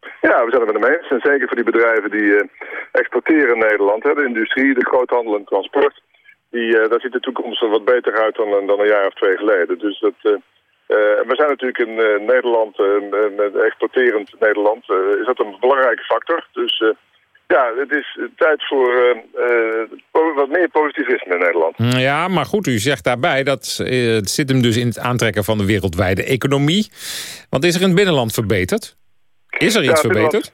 Ja, we zijn het met hem eens. En zeker voor die bedrijven die uh, exporteren in Nederland. Hè, de industrie, de groothandel en transport. Die, uh, daar ziet de toekomst er wat beter uit dan, dan een jaar of twee geleden. Dus dat, uh, we zijn natuurlijk in Nederland, met exporterend Nederland, is dat een belangrijke factor. Dus ja, het is tijd voor wat meer positivisme in Nederland. Ja, maar goed, u zegt daarbij, dat het zit hem dus in het aantrekken van de wereldwijde economie. Want is er in het binnenland verbeterd? Is er iets ja, verbeterd?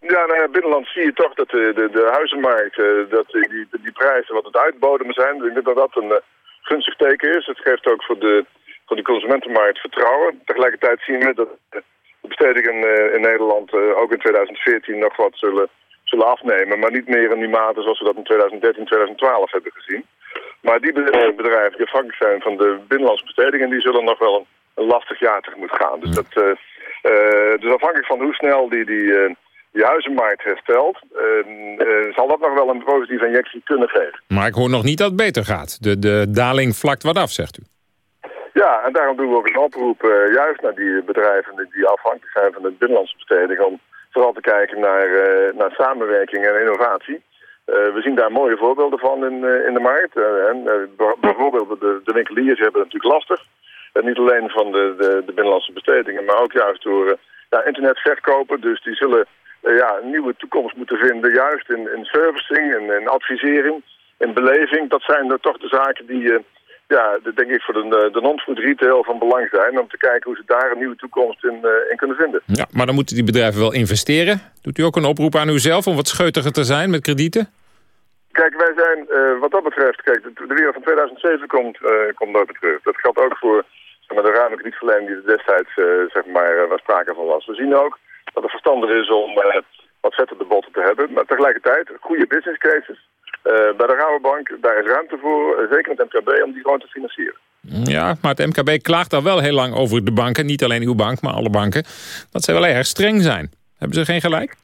Ja, nou ja, binnenland zie je toch dat de, de, de huizenmarkt, dat die, die prijzen wat het uitbodemen zijn. Ik denk dat dat een gunstig teken is. Het geeft ook voor de, voor de consumentenmarkt vertrouwen. Tegelijkertijd zien we dat de bestedingen in Nederland ook in 2014 nog wat zullen, zullen afnemen. Maar niet meer in die mate zoals we dat in 2013, 2012 hebben gezien. Maar die bedrijven die afhankelijk zijn van de binnenlandse bestedingen, die zullen nog wel een, een lastig jaar tegemoet gaan. Dus, dat, dus afhankelijk van hoe snel die... die die huizenmarkt herstelt, uh, zal dat nog wel een positieve injectie kunnen geven. Maar ik hoor nog niet dat het beter gaat. De, de daling vlakt wat af, zegt u. Ja, en daarom doen we ook een oproep uh, juist naar die bedrijven die afhankelijk zijn van de binnenlandse besteding... om vooral te kijken naar, uh, naar samenwerking en innovatie. we zien daar mooie voorbeelden van in, in de markt. en, bijvoorbeeld de, de winkeliers hebben het natuurlijk lastig. niet alleen van de, de, de binnenlandse bestedingen, maar ook juist door ja, internet verkopen. Dus die zullen ja, een nieuwe toekomst moeten vinden. Juist in, in servicing en in advisering, in beleving. Dat zijn er toch de zaken die, uh, ja, de, denk ik, voor de, de non-food retail van belang zijn. Om te kijken hoe ze daar een nieuwe toekomst in, uh, in kunnen vinden. Ja, maar dan moeten die bedrijven wel investeren. Doet u ook een oproep aan uzelf om wat scheutiger te zijn met kredieten? Kijk, wij zijn wat dat betreft, kijk, de, de wereld van 2007 komt, komt nooit meer terug. Dat geldt ook voor zeg maar, de ruime kredietverlening die er destijds zeg maar, waar sprake van was. We zien ook dat het verstandig is om uh, wat vet op de botten te hebben. Maar tegelijkertijd, goede business cases. Uh, bij de Rabobank, daar is ruimte voor, uh, zeker het MKB, om die gewoon te financieren. Ja, maar het MKB klaagt al wel heel lang over de banken. Niet alleen uw bank, maar alle banken. Dat ze wel erg streng zijn. Hebben ze geen gelijk?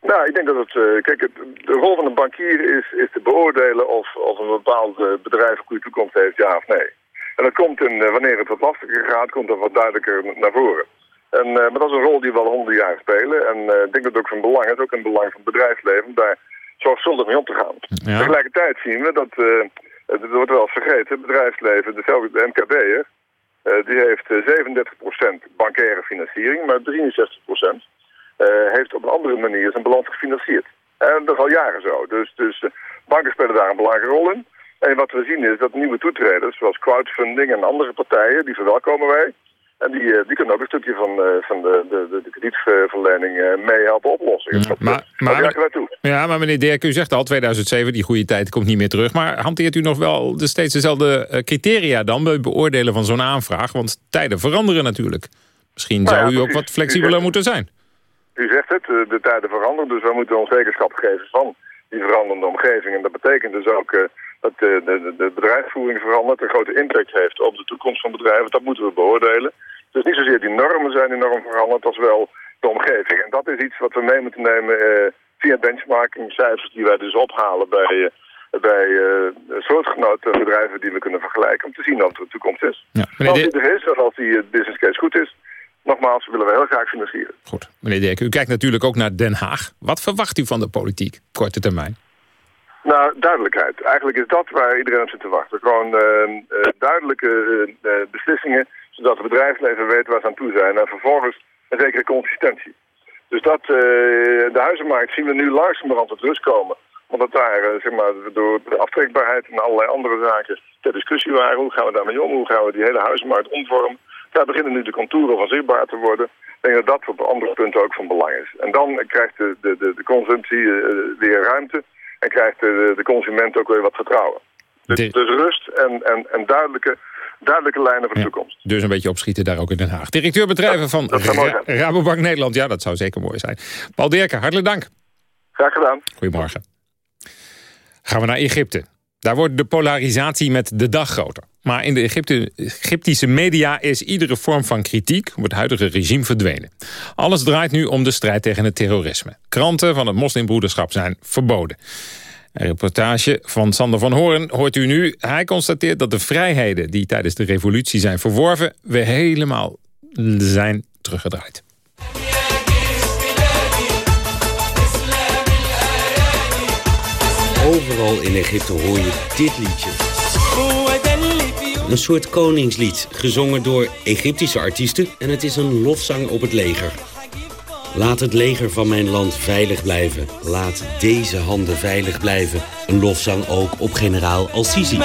Nou, ik denk dat het... kijk, het, de rol van een bankier is, is te beoordelen of, of een bepaald bedrijf een goede toekomst heeft, ja of nee. En dat komt in, wanneer het wat lastiger gaat, komt dat wat duidelijker naar voren. En, uh, maar dat is een rol die we al honderden jaar spelen. En uh, ik denk dat het ook van belang is, ook in belang van het bedrijfsleven, om daar zorgvuldig mee om te gaan. Ja. Tegelijkertijd zien we dat, uh, het wordt wel eens vergeten, het bedrijfsleven, dezelfde de MKB'er, die heeft 37% bankaire financiering, maar 63% heeft op een andere manier zijn balans gefinancierd. En dat is al jaren zo. Dus, dus banken spelen daar een belangrijke rol in. En wat we zien is dat nieuwe toetreders, zoals crowdfunding en andere partijen, die verwelkomen wij. En die, eh, die kunnen ook een stukje van, uh, van de, de, de kredietverlening uh, mee helpen oplossen. Ja, maar, maar, ja, maar meneer Dirk, u zegt al 2007, die goede tijd komt niet meer terug. Maar hanteert u nog wel de steeds dezelfde criteria dan bij het beoordelen van zo'n aanvraag? Want tijden veranderen natuurlijk. Misschien nou zou u ook wat flexibeler moeten zijn. U zegt het, de tijden veranderen, dus we moeten ons zekerschap geven van die veranderende omgeving. En dat betekent dus ook dat de, de, de bedrijfsvoering verandert, een grote impact heeft op de toekomst van bedrijven. Dat moeten we beoordelen. Dus niet zozeer die normen zijn enorm veranderd, als wel de omgeving. En dat is iets wat we mee moeten nemen uh, via benchmarkingcijfers die wij dus ophalen bij, uh, bij uh, soortgenoten bedrijven die we kunnen vergelijken. Om te zien wat de toekomst is. Ja, als die er is en als die business case goed is, nogmaals, willen we heel graag financieren. Goed. Meneer Dirk, u kijkt natuurlijk ook naar Den Haag. Wat verwacht u van de politiek, korte termijn? Nou, duidelijkheid. Eigenlijk is dat waar iedereen op zit te wachten. Gewoon uh, uh, duidelijke uh, beslissingen Zodat het bedrijfsleven weet waar ze aan toe zijn. En vervolgens een zekere consistentie. Dus dat, de huizenmarkt zien we nu langzamerhand tot rust komen. Omdat daar zeg maar, door de aftrekbaarheid en allerlei andere zaken ter discussie waren. Hoe gaan we daarmee om? Hoe gaan we die hele huizenmarkt omvormen? Daar beginnen nu de contouren van zichtbaar te worden. Ik denk dat dat op andere punten ook van belang is. En dan krijgt de, de, de, consumptie weer ruimte en krijgt de, de consument ook weer wat vertrouwen. Dus, dus rust en, en, en duidelijke duidelijke lijnen voor de toekomst. Dus een beetje opschieten daar ook in Den Haag. Directeur bedrijven van Ra Rabobank Nederland. Ja, dat zou zeker mooi zijn. Paul Derken, hartelijk dank. Graag gedaan. Goedemorgen. Gaan we naar Egypte. Daar wordt de polarisatie met de dag groter. Maar in de Egypte, Egyptische media is iedere vorm van kritiek op het huidige regime verdwenen. Alles draait nu om de strijd tegen het terrorisme. Kranten van het moslimbroederschap zijn verboden. Een reportage van Sander van Hoorn hoort u nu. Hij constateert dat de vrijheden die tijdens de revolutie zijn verworven... weer helemaal zijn teruggedraaid. Overal in Egypte hoor je dit liedje. Een soort koningslied, gezongen door Egyptische artiesten... en het is een lofzang op het leger. Laat het leger van mijn land veilig blijven. Laat deze handen veilig blijven. Een lofzang ook op generaal Al-Sisi.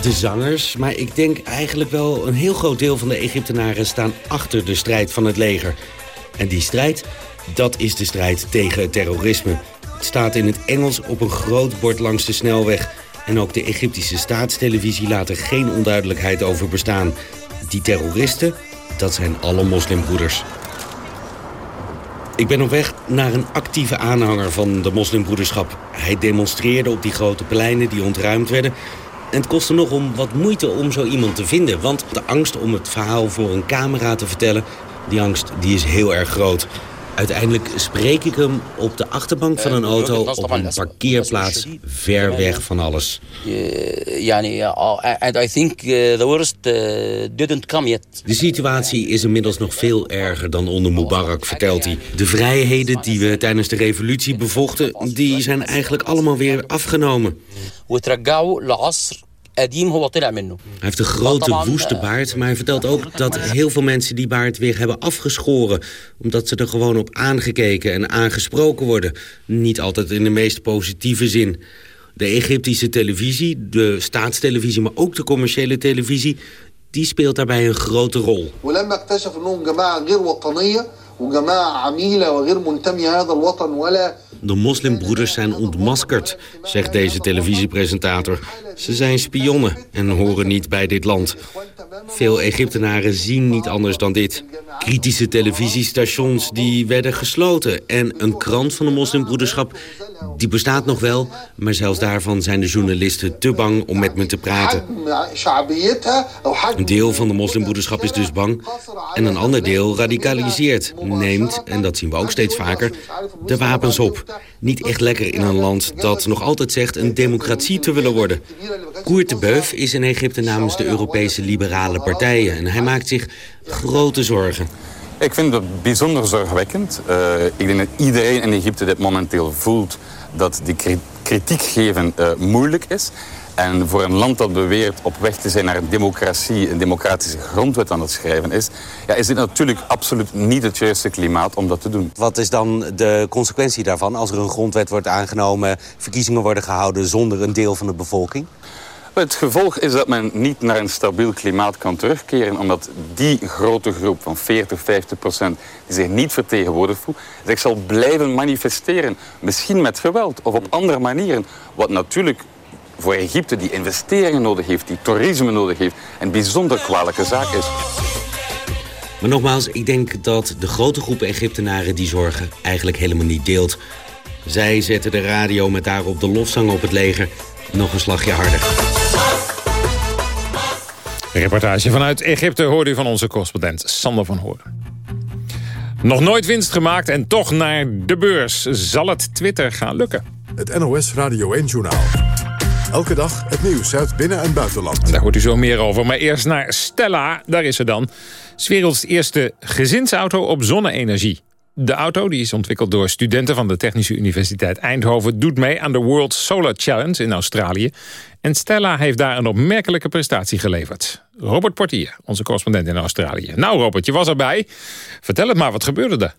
De zangers, maar ik denk eigenlijk wel een heel groot deel van de Egyptenaren... staan achter de strijd van het leger. En die strijd, dat is de strijd tegen het terrorisme. Het staat in het Engels op een groot bord langs de snelweg... En ook de Egyptische staatstelevisie laat er geen onduidelijkheid over bestaan. Die terroristen, dat zijn alle moslimbroeders. Ik ben op weg naar een actieve aanhanger van de moslimbroederschap. Hij demonstreerde op die grote pleinen die ontruimd werden. En het kostte nog om wat moeite om zo iemand te vinden. Want de angst om het verhaal voor een camera te vertellen... die angst die is heel erg groot. Uiteindelijk spreek ik hem op de achterbank van een auto op een parkeerplaats ver weg van alles. And I think the worst didn't come yet. De situatie is inmiddels nog veel erger dan onder Mubarak, vertelt hij. De vrijheden die we tijdens de revolutie bevochten, die zijn eigenlijk allemaal weer afgenomen. Hij heeft een grote woeste baard, maar hij vertelt ook [LAUGHS] dat heel veel mensen die baard weer hebben afgeschoren. Omdat ze er gewoon op aangekeken en aangesproken worden. Niet altijd in de meest positieve zin. De Egyptische televisie, de staatstelevisie, maar ook de commerciële televisie... die speelt daarbij een grote rol. De moslimbroeders zijn ontmaskerd, zegt deze televisiepresentator. Ze zijn spionnen en horen niet bij dit land. Veel Egyptenaren zien niet anders dan dit. Kritische televisiestations die werden gesloten. En een krant van de moslimbroederschap, die bestaat nog wel... maar zelfs daarvan zijn de journalisten te bang om met me te praten. Een deel van de moslimbroederschap is dus bang... en een ander deel radicaliseert, neemt, en dat zien we ook steeds vaker... de wapens op. Niet echt lekker in een land dat nog altijd zegt een democratie te willen worden. Koert de Beuf is in Egypte namens de Europese liberale partijen... en hij maakt zich grote zorgen. Ik vind het bijzonder zorgwekkend. Uh, ik denk dat iedereen in Egypte dit momenteel voelt dat die kritiek geven uh, moeilijk is. En voor een land dat beweert op weg te zijn naar een democratie, een democratische grondwet aan het schrijven is, ja, is dit natuurlijk absoluut niet het juiste klimaat om dat te doen. Wat is dan de consequentie daarvan als er een grondwet wordt aangenomen, verkiezingen worden gehouden zonder een deel van de bevolking? Het gevolg is dat men niet naar een stabiel klimaat kan terugkeren... omdat die grote groep van 40, 50 procent die zich niet vertegenwoordigd voelt... zich zal blijven manifesteren. Misschien met geweld of op andere manieren. Wat natuurlijk voor Egypte die investeringen nodig heeft, die toerisme nodig heeft... een bijzonder kwalijke zaak is. Maar nogmaals, ik denk dat de grote groep Egyptenaren die zorgen eigenlijk helemaal niet deelt. Zij zetten de radio met daarop de lofzang op het leger nog een slagje harder. Een reportage vanuit Egypte hoorde u van onze correspondent Sander van Horen. Nog nooit winst gemaakt en toch naar de beurs. Zal het Twitter gaan lukken? Het NOS Radio 1-journaal. Elke dag het nieuws uit binnen- en buitenland. Daar hoort u zo meer over. Maar eerst naar Stella, daar is ze dan. S werelds eerste gezinsauto op zonne-energie. De auto, die is ontwikkeld door studenten van de Technische Universiteit Eindhoven... doet mee aan de World Solar Challenge in Australië. En Stella heeft daar een opmerkelijke prestatie geleverd. Robert Portier, onze correspondent in Australië. Nou Robert, je was erbij. Vertel het maar, wat gebeurde er?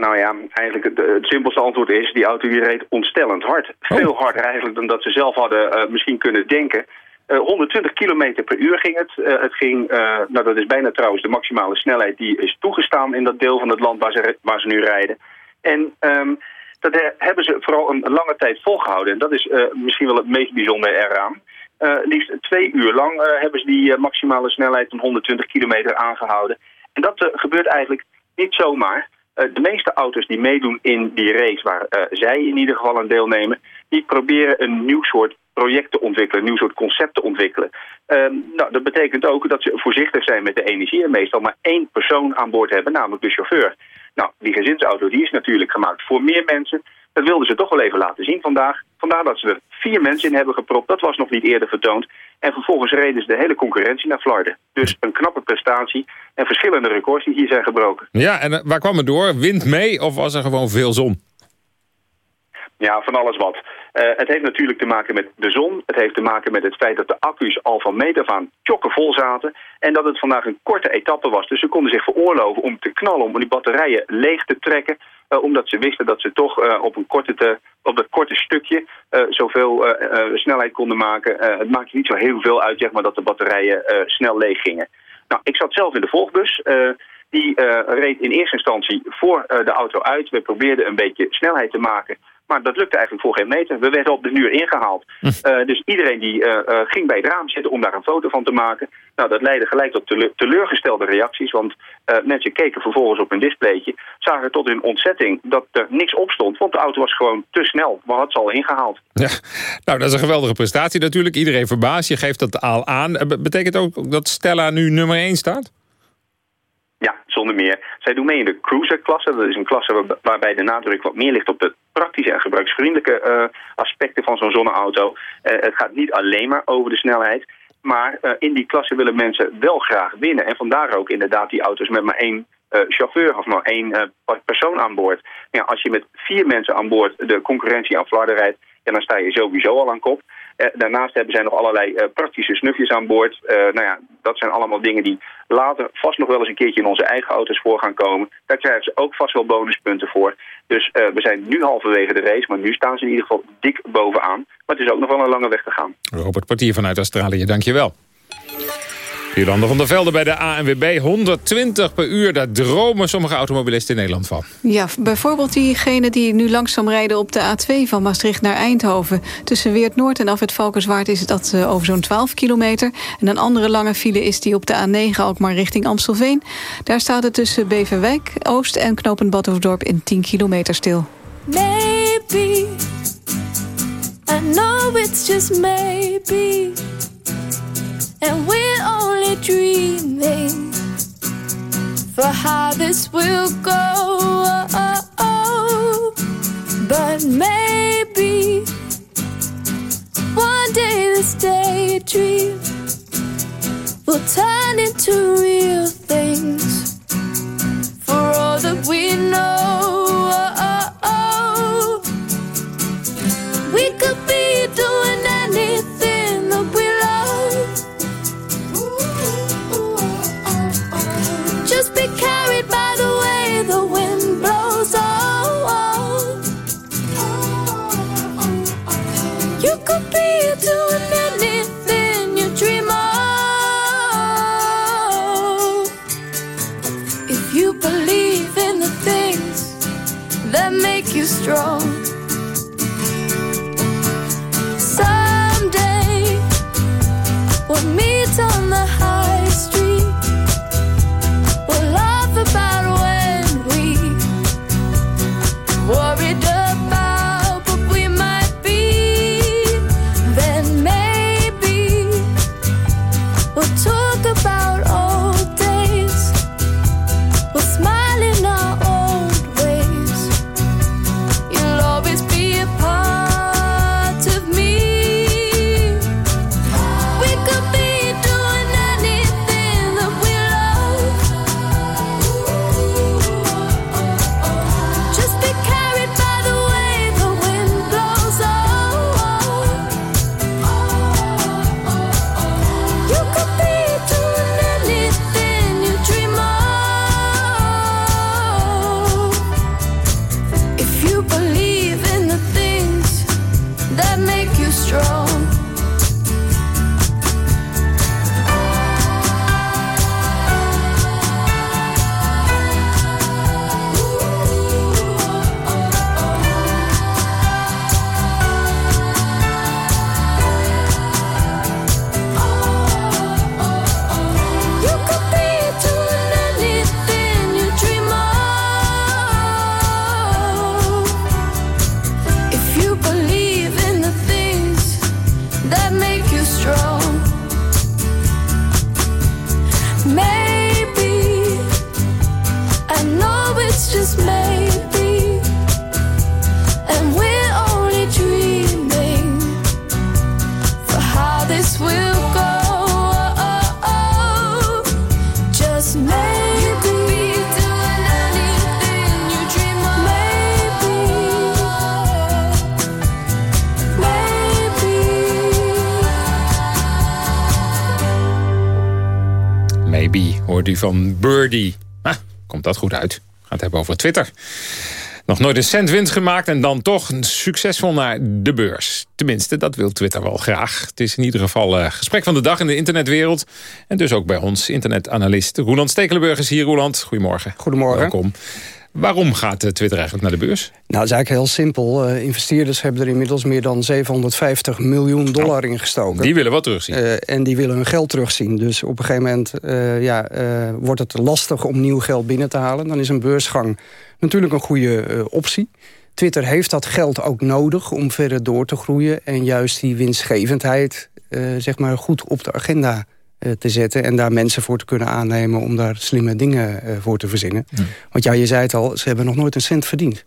Nou ja, eigenlijk het, het, simpelste antwoord is... die auto die reed ontstellend hard. Veel harder eigenlijk dan dat ze zelf hadden uh, misschien kunnen denken. Uh, 120 km per uur ging het. Uh, het ging, nou dat is bijna trouwens de maximale snelheid... die is toegestaan in dat deel van het land waar ze, waar ze nu rijden. En um, dat hebben ze vooral een lange tijd volgehouden. En dat is misschien wel het meest bijzondere eraan. liefst twee uur lang hebben ze die maximale snelheid van 120 kilometer aangehouden. En dat gebeurt eigenlijk niet zomaar... Eh, de meeste auto's die meedoen in die race, waar uh, zij in ieder geval aan deelnemen, die proberen een nieuw soort project te ontwikkelen, een nieuw soort concept te ontwikkelen. Uh, nou, dat betekent ook dat ze voorzichtig zijn met de energie en meestal maar één persoon aan boord hebben, namelijk de chauffeur. Nou, die gezinsauto die is natuurlijk gemaakt voor meer mensen. Dat wilden ze toch wel even laten zien vandaag. Vandaar dat ze er vier mensen in hebben gepropt. Dat was nog niet eerder vertoond. En vervolgens reden ze de hele concurrentie naar Florida. Dus een knappe prestatie en verschillende records die hier zijn gebroken. Ja, en eh, waar kwam het door? Wind mee of was er gewoon veel zon? Ja, van alles wat. Uh, het heeft natuurlijk te maken met de zon. Het heeft te maken met het feit dat de accu's al van meet af aan vol zaten. En dat het vandaag een korte etappe was. Dus ze konden zich veroorloven om te knallen, om die batterijen leeg te trekken. Uh, omdat ze wisten dat ze toch uh, op, een korte te, op dat korte stukje zoveel snelheid konden maken. het maakt niet zo heel veel uit, zeg maar, dat de batterijen snel leeg gingen. Nou, ik zat zelf in de volgbus. die reed in eerste instantie voor de auto uit. We probeerden een beetje snelheid te maken maar dat lukte eigenlijk voor geen meter. We werden op de muur ingehaald. Hm. Uh, dus iedereen die uh, uh, ging bij het raam zitten om daar een foto van te maken. Nou, dat leidde gelijk tot teleur, teleurgestelde reacties. Want mensen keken vervolgens op een displaytje. Zagen tot hun ontzetting dat er niks op stond. Want de auto was gewoon te snel. We hadden ze al ingehaald. Ja, nou, dat is een geweldige prestatie natuurlijk. Iedereen verbaast. Je geeft dat al aan. Betekent ook dat Stella nu nummer 1 staat? Ja, zonder meer. Zij doen mee in de cruiser-klasse. Dat is een klasse waarbij de nadruk wat meer ligt op de praktische en gebruiksvriendelijke uh, aspecten van zo'n zonneauto. Uh, het gaat niet alleen maar over de snelheid. Maar uh, in die klasse willen mensen wel graag winnen. En vandaar ook inderdaad die auto's met maar één chauffeur of maar één persoon aan boord. Ja, als je met vier mensen aan boord de concurrentie aan Flarden rijdt... Ja, dan sta je sowieso al aan kop. Eh, daarnaast hebben zij nog allerlei eh, praktische snufjes aan boord. Eh, nou ja, dat zijn allemaal dingen die later vast nog wel eens een keertje in onze eigen auto's voor gaan komen. Daar krijgen ze ook vast wel bonuspunten voor. Dus we zijn nu halverwege de race, maar nu staan ze in ieder geval dik bovenaan. Maar het is ook nog wel een lange weg te gaan. Robert Portier vanuit Australië, dankjewel. Jolanda van der Velde bij de ANWB. 120 per uur, daar dromen sommige automobilisten in Nederland van. Ja, bijvoorbeeld diegenen die nu langzaam rijden op de A2 van Maastricht naar Eindhoven. Tussen Weert Noord en Afwet Valkenswaard is dat uh, over zo'n 12 kilometer. En een andere lange file is die op de A9 ook maar richting Amstelveen. Daar staat het tussen Beverwijk, Oost en Knopend Badhoefdorp in 10 kilometer stil. Maybe, I know it's just maybe. And we're only dreaming for how this will go. But maybe one day this daydream will turn into real things strong. Hoort u van Birdie. Ah, komt dat goed uit. Gaat het hebben over Twitter. Nog nooit een cent winst gemaakt en dan toch succesvol naar de beurs. Tenminste, dat wil Twitter wel graag. Het is in ieder geval uh, gesprek van de dag in de internetwereld. En dus ook bij ons internetanalist Roland Stekelenburg is hier. Roland, goedemorgen. Goedemorgen. Welkom. Waarom gaat eh, Twitter eigenlijk naar de beurs? Nou, het is eigenlijk heel simpel. Eh, investeerders hebben er inmiddels meer dan 750 miljoen dollar in gestoken. Nou, Die willen wat terugzien. Eh, en die willen hun geld terugzien. Dus op een gegeven moment ja, wordt het lastig om nieuw geld binnen te halen. Dan is een beursgang natuurlijk een goede optie. Twitter heeft dat geld ook nodig om verder door te groeien. En juist die winstgevendheid zeg maar goed op de agenda te zetten. En daar mensen voor te kunnen aannemen om daar slimme dingen eh, voor te verzinnen. Want ja, je zei het al, ze hebben nog nooit een cent verdiend.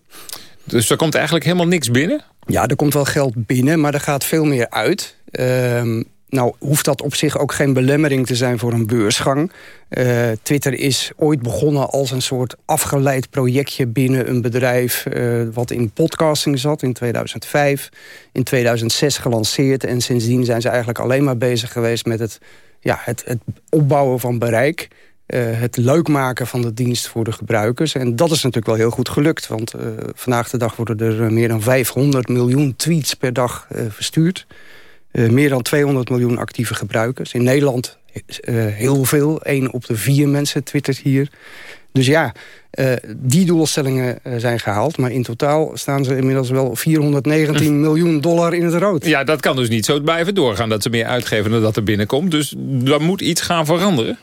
Dus er komt eigenlijk helemaal niks binnen? Ja, er komt wel geld binnen, maar er gaat veel meer uit. Ehm, nou hoeft dat op zich ook geen belemmering te zijn voor een beursgang. Eh, Twitter is ooit begonnen als een soort afgeleid projectje binnen een bedrijf... eh, wat in podcasting zat in 2005. In 2006 gelanceerd en sindsdien zijn ze eigenlijk alleen maar bezig geweest... met het, ja, het, het opbouwen van bereik... eh, het leuk maken van de dienst voor de gebruikers. En dat is natuurlijk wel heel goed gelukt. Want eh, vandaag de dag worden er eh, meer dan 500 miljoen tweets per dag verstuurd. Meer dan 200 miljoen actieve gebruikers. In Nederland heel veel. 1 op de vier mensen twittert hier. Dus ja, eh, die doelstellingen eh, zijn gehaald. Maar in totaal staan ze inmiddels wel 419 [LAUGHS] miljoen dollar in het rood. Ja, dat kan dus niet zo blijven doorgaan dat ze meer uitgeven dan dat er binnenkomt. Dus dan moet iets gaan veranderen.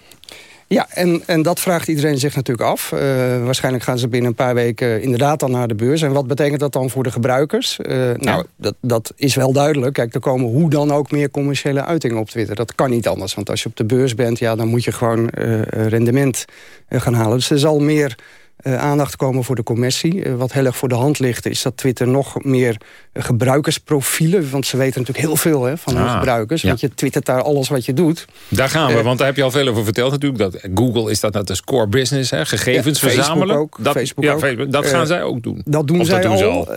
Ja, en, en dat vraagt iedereen zich natuurlijk af. Eh, waarschijnlijk gaan ze binnen een paar weken inderdaad dan naar de beurs. En wat betekent dat dan voor de gebruikers? Eh, Nou, dat, dat is wel duidelijk. Kijk, er komen hoe dan ook meer commerciële uitingen op Twitter. Dat kan niet anders, want als je op de beurs bent... Ja, dan moet je gewoon eh, rendement eh, gaan halen. Dus er zal meer eh, aandacht komen voor de commercie. Eh, wat heel erg voor de hand ligt is dat Twitter nog meer eh, gebruikersprofielen... want ze weten natuurlijk heel veel hè, van hun Ah, gebruikers. ja. Want je twittert daar alles wat je doet. Daar gaan we, want daar heb je al veel over verteld natuurlijk. Dat Google is dat net een core business, hè? gegevens Ja, Facebook verzamelen. ook, dat, Facebook ja, ook. Facebook, dat gaan zij ook doen. Dat doen Of zij dat doen ze al,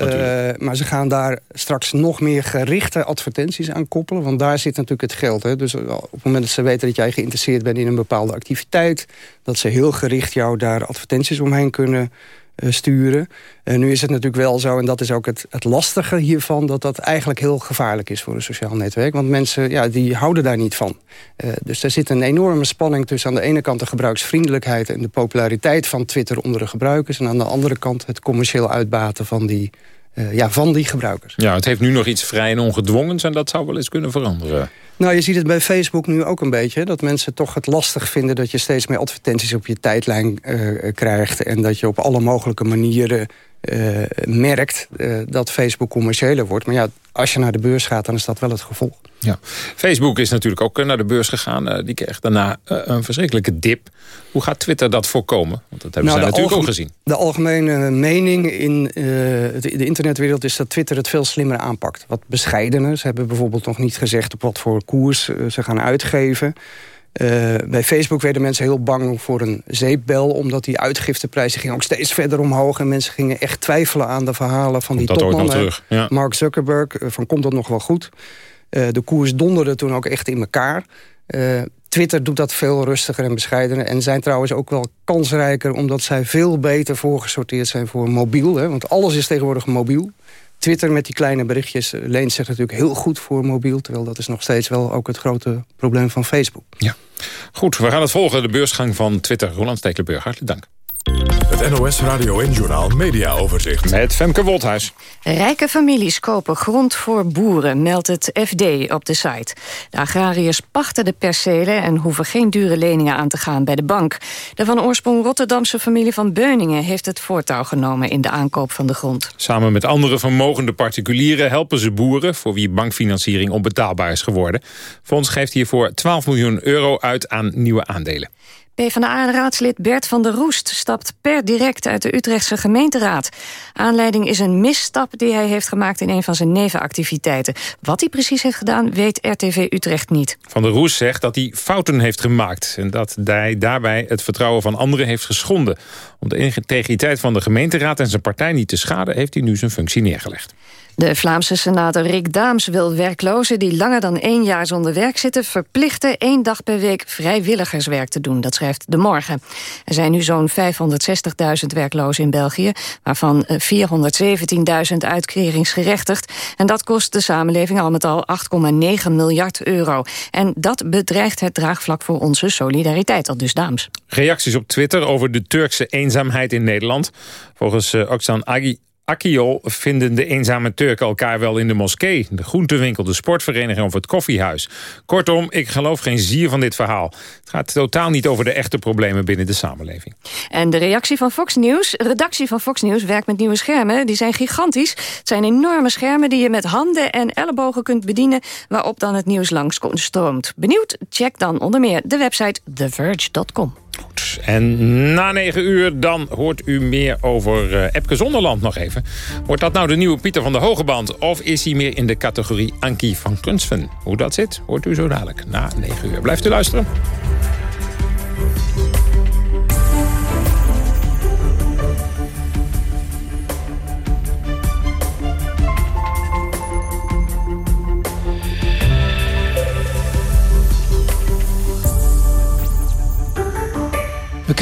maar ze gaan daar straks nog meer gerichte advertenties aan koppelen. Want daar zit natuurlijk het geld. Hè. Dus op het moment dat ze weten dat jij geïnteresseerd bent in een bepaalde activiteit... dat ze heel gericht jou daar advertenties omheen kunnen eh, sturen. En nu is het natuurlijk wel zo, en dat is ook het, het lastige hiervan... dat dat eigenlijk heel gevaarlijk is voor een sociaal netwerk. Want mensen ja, die houden daar niet van. Eh, dus er zit een enorme spanning tussen aan de ene kant de gebruiksvriendelijkheid... en de populariteit van Twitter onder de gebruikers... en aan de andere kant het commercieel uitbaten van die, eh, ja, van die gebruikers. Ja, het heeft nu nog iets vrij en ongedwongens... en dat zou wel eens kunnen veranderen. Nou, je ziet het bij Facebook nu ook een beetje. Dat mensen toch het lastig vinden dat je steeds meer advertenties op je tijdlijn eh, krijgt. En dat je op alle mogelijke manieren eh, merkt eh, dat Facebook commerciëler wordt. Maar ja, als je naar de beurs gaat, dan is dat wel het gevolg. Ja. Facebook is natuurlijk ook eh, naar de beurs gegaan. Die kreeg daarna een verschrikkelijke dip. Hoe gaat Twitter dat voorkomen? Want dat hebben Nou, de natuurlijk ook gezien. De algemene mening in de, de internetwereld is dat Twitter het veel slimmer aanpakt. Wat bescheidener. Ze hebben bijvoorbeeld nog niet gezegd op wat voor koers ze gaan uitgeven. Eh, bij Facebook werden mensen heel bang voor een zeepbel... omdat die uitgifteprijzen gingen ook steeds verder omhoog... en mensen gingen echt twijfelen aan de verhalen van die topmannen. Ja. Mark Zuckerberg, eh, van komt dat nog wel goed? Eh, de koers donderde toen ook echt in elkaar. Twitter doet dat veel rustiger en bescheidener. En zijn trouwens ook wel kansrijker... omdat zij veel beter voorgesorteerd zijn voor mobiel. Hè? Want alles is tegenwoordig mobiel. Twitter met die kleine berichtjes eh, leent zich natuurlijk heel goed voor mobiel... terwijl dat is nog steeds wel ook het grote probleem van Facebook. Ja. Goed, we gaan het volgen, de beursgang van Twitter. Roland Stekelenburg, hartelijk dank. Het NOS Radio en Journal Media Overzicht. Met Femke Wolthuis. Rijke families kopen grond voor boeren, meldt het FD op de site. De agrariërs pachten de percelen en hoeven geen dure leningen aan te gaan bij de bank. De van oorsprong Rotterdamse familie van Beuningen heeft het voortouw genomen in de aankoop van de grond. Samen met andere vermogende particulieren helpen ze boeren... voor wie bankfinanciering onbetaalbaar is geworden. Fonds geeft hiervoor 12 miljoen euro uit aan nieuwe aandelen. PvdA-raadslid Bert van der Roest stapt per direct uit de Utrechtse gemeenteraad. Aanleiding is een misstap die hij heeft gemaakt in een van zijn nevenactiviteiten. Wat hij precies heeft gedaan, weet RTV Utrecht niet. Van der Roest zegt dat hij fouten heeft gemaakt... en dat hij daarbij het vertrouwen van anderen heeft geschonden. Om de integriteit van de gemeenteraad en zijn partij niet te schaden... heeft hij nu zijn functie neergelegd. De Vlaamse senator Rick Daams wil werklozen die langer dan één jaar zonder werk zitten... verplichten één dag per week vrijwilligerswerk te doen. Dat schrijft De Morgen. Er zijn nu zo'n 560.000 werklozen in België... waarvan 417.000 uitkeringsgerechtigd. En dat kost de samenleving al met al 8,9 miljard euro. En dat bedreigt het draagvlak voor onze solidariteit, al dus Daams. Reacties op Twitter over de Turkse eenzaamheid in Nederland. Volgens uh, Oksan Agi Akiol vinden de eenzame Turken elkaar wel in de moskee... de groentewinkel, de sportvereniging of het koffiehuis. Kortom, ik geloof geen zier van dit verhaal. Het gaat totaal niet over de echte problemen binnen de samenleving. En de reactie van Fox News, redactie van Fox News werkt met nieuwe schermen. Die zijn gigantisch. Het zijn enorme schermen die je met handen en ellebogen kunt bedienen... waarop dan het nieuws langs stroomt. Benieuwd? Check dan onder meer de website theverge.com. Goed. En na negen uur dan hoort u meer over uh, Epke Zonderland nog even. Wordt dat nou de nieuwe Pieter van de Hogeband? Of is hij meer in de categorie Ankie van Kunstven? Hoe dat zit, hoort u zo dadelijk na negen uur. Blijft u luisteren.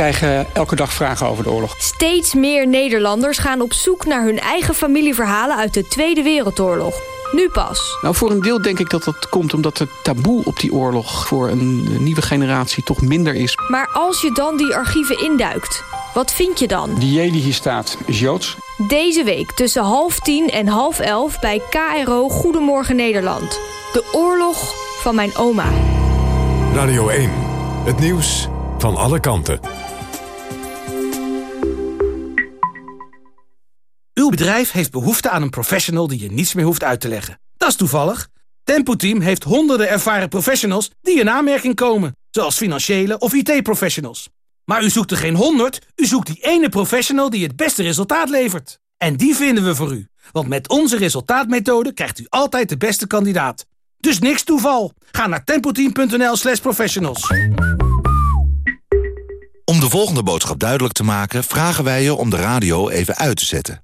Krijgen elke dag vragen over de oorlog. Steeds meer Nederlanders gaan op zoek naar hun eigen familieverhalen uit de Tweede Wereldoorlog. Nu pas. Nou, voor een deel denk ik dat dat komt omdat het taboe op die oorlog... voor een nieuwe generatie toch minder is. Maar als je dan die archieven induikt, wat vind je dan? Die J die hier staat is Joods. Deze week tussen half tien en half elf bij KRO Goedemorgen Nederland. De oorlog van mijn oma. Radio 1. Het nieuws van alle kanten. Uw bedrijf heeft behoefte aan een professional die je niets meer hoeft uit te leggen. Dat is toevallig. Tempo Team heeft honderden ervaren professionals die in aanmerking komen. Zoals financiële of IT-professionals. Maar u zoekt er geen honderd, u zoekt die ene professional die het beste resultaat levert. En die vinden we voor u. Want met onze resultaatmethode krijgt u altijd de beste kandidaat. Dus niks toeval. Ga naar tempoteam.nl slash professionals. Om de volgende boodschap duidelijk te maken... vragen wij je om de radio even uit te zetten.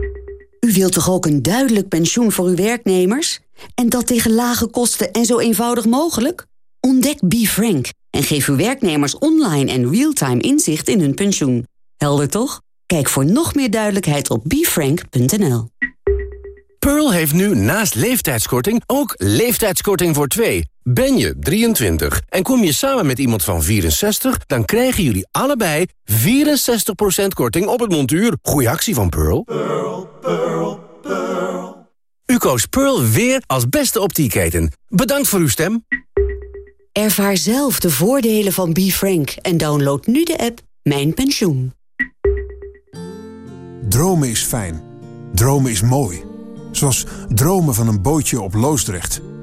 U wilt toch ook een duidelijk pensioen voor uw werknemers? En dat tegen lage kosten en zo eenvoudig mogelijk? Ontdek BeFrank en geef uw werknemers online en real-time inzicht in hun pensioen. Helder toch? Kijk voor nog meer duidelijkheid op befrank.nl. Pearl heeft nu naast leeftijdskorting ook leeftijdskorting voor twee. Ben je 23 en kom je samen met iemand van 64... dan krijgen jullie allebei 64% korting op het montuur. Goeie actie van Pearl. Pearl, Pearl, Pearl. U koos Pearl weer als beste optieketen. Bedankt voor uw stem. Ervaar zelf de voordelen van BeFrank en download nu de app Mijn Pensioen. Dromen is fijn. Dromen is mooi. Zoals dromen van een bootje op Loosdrecht.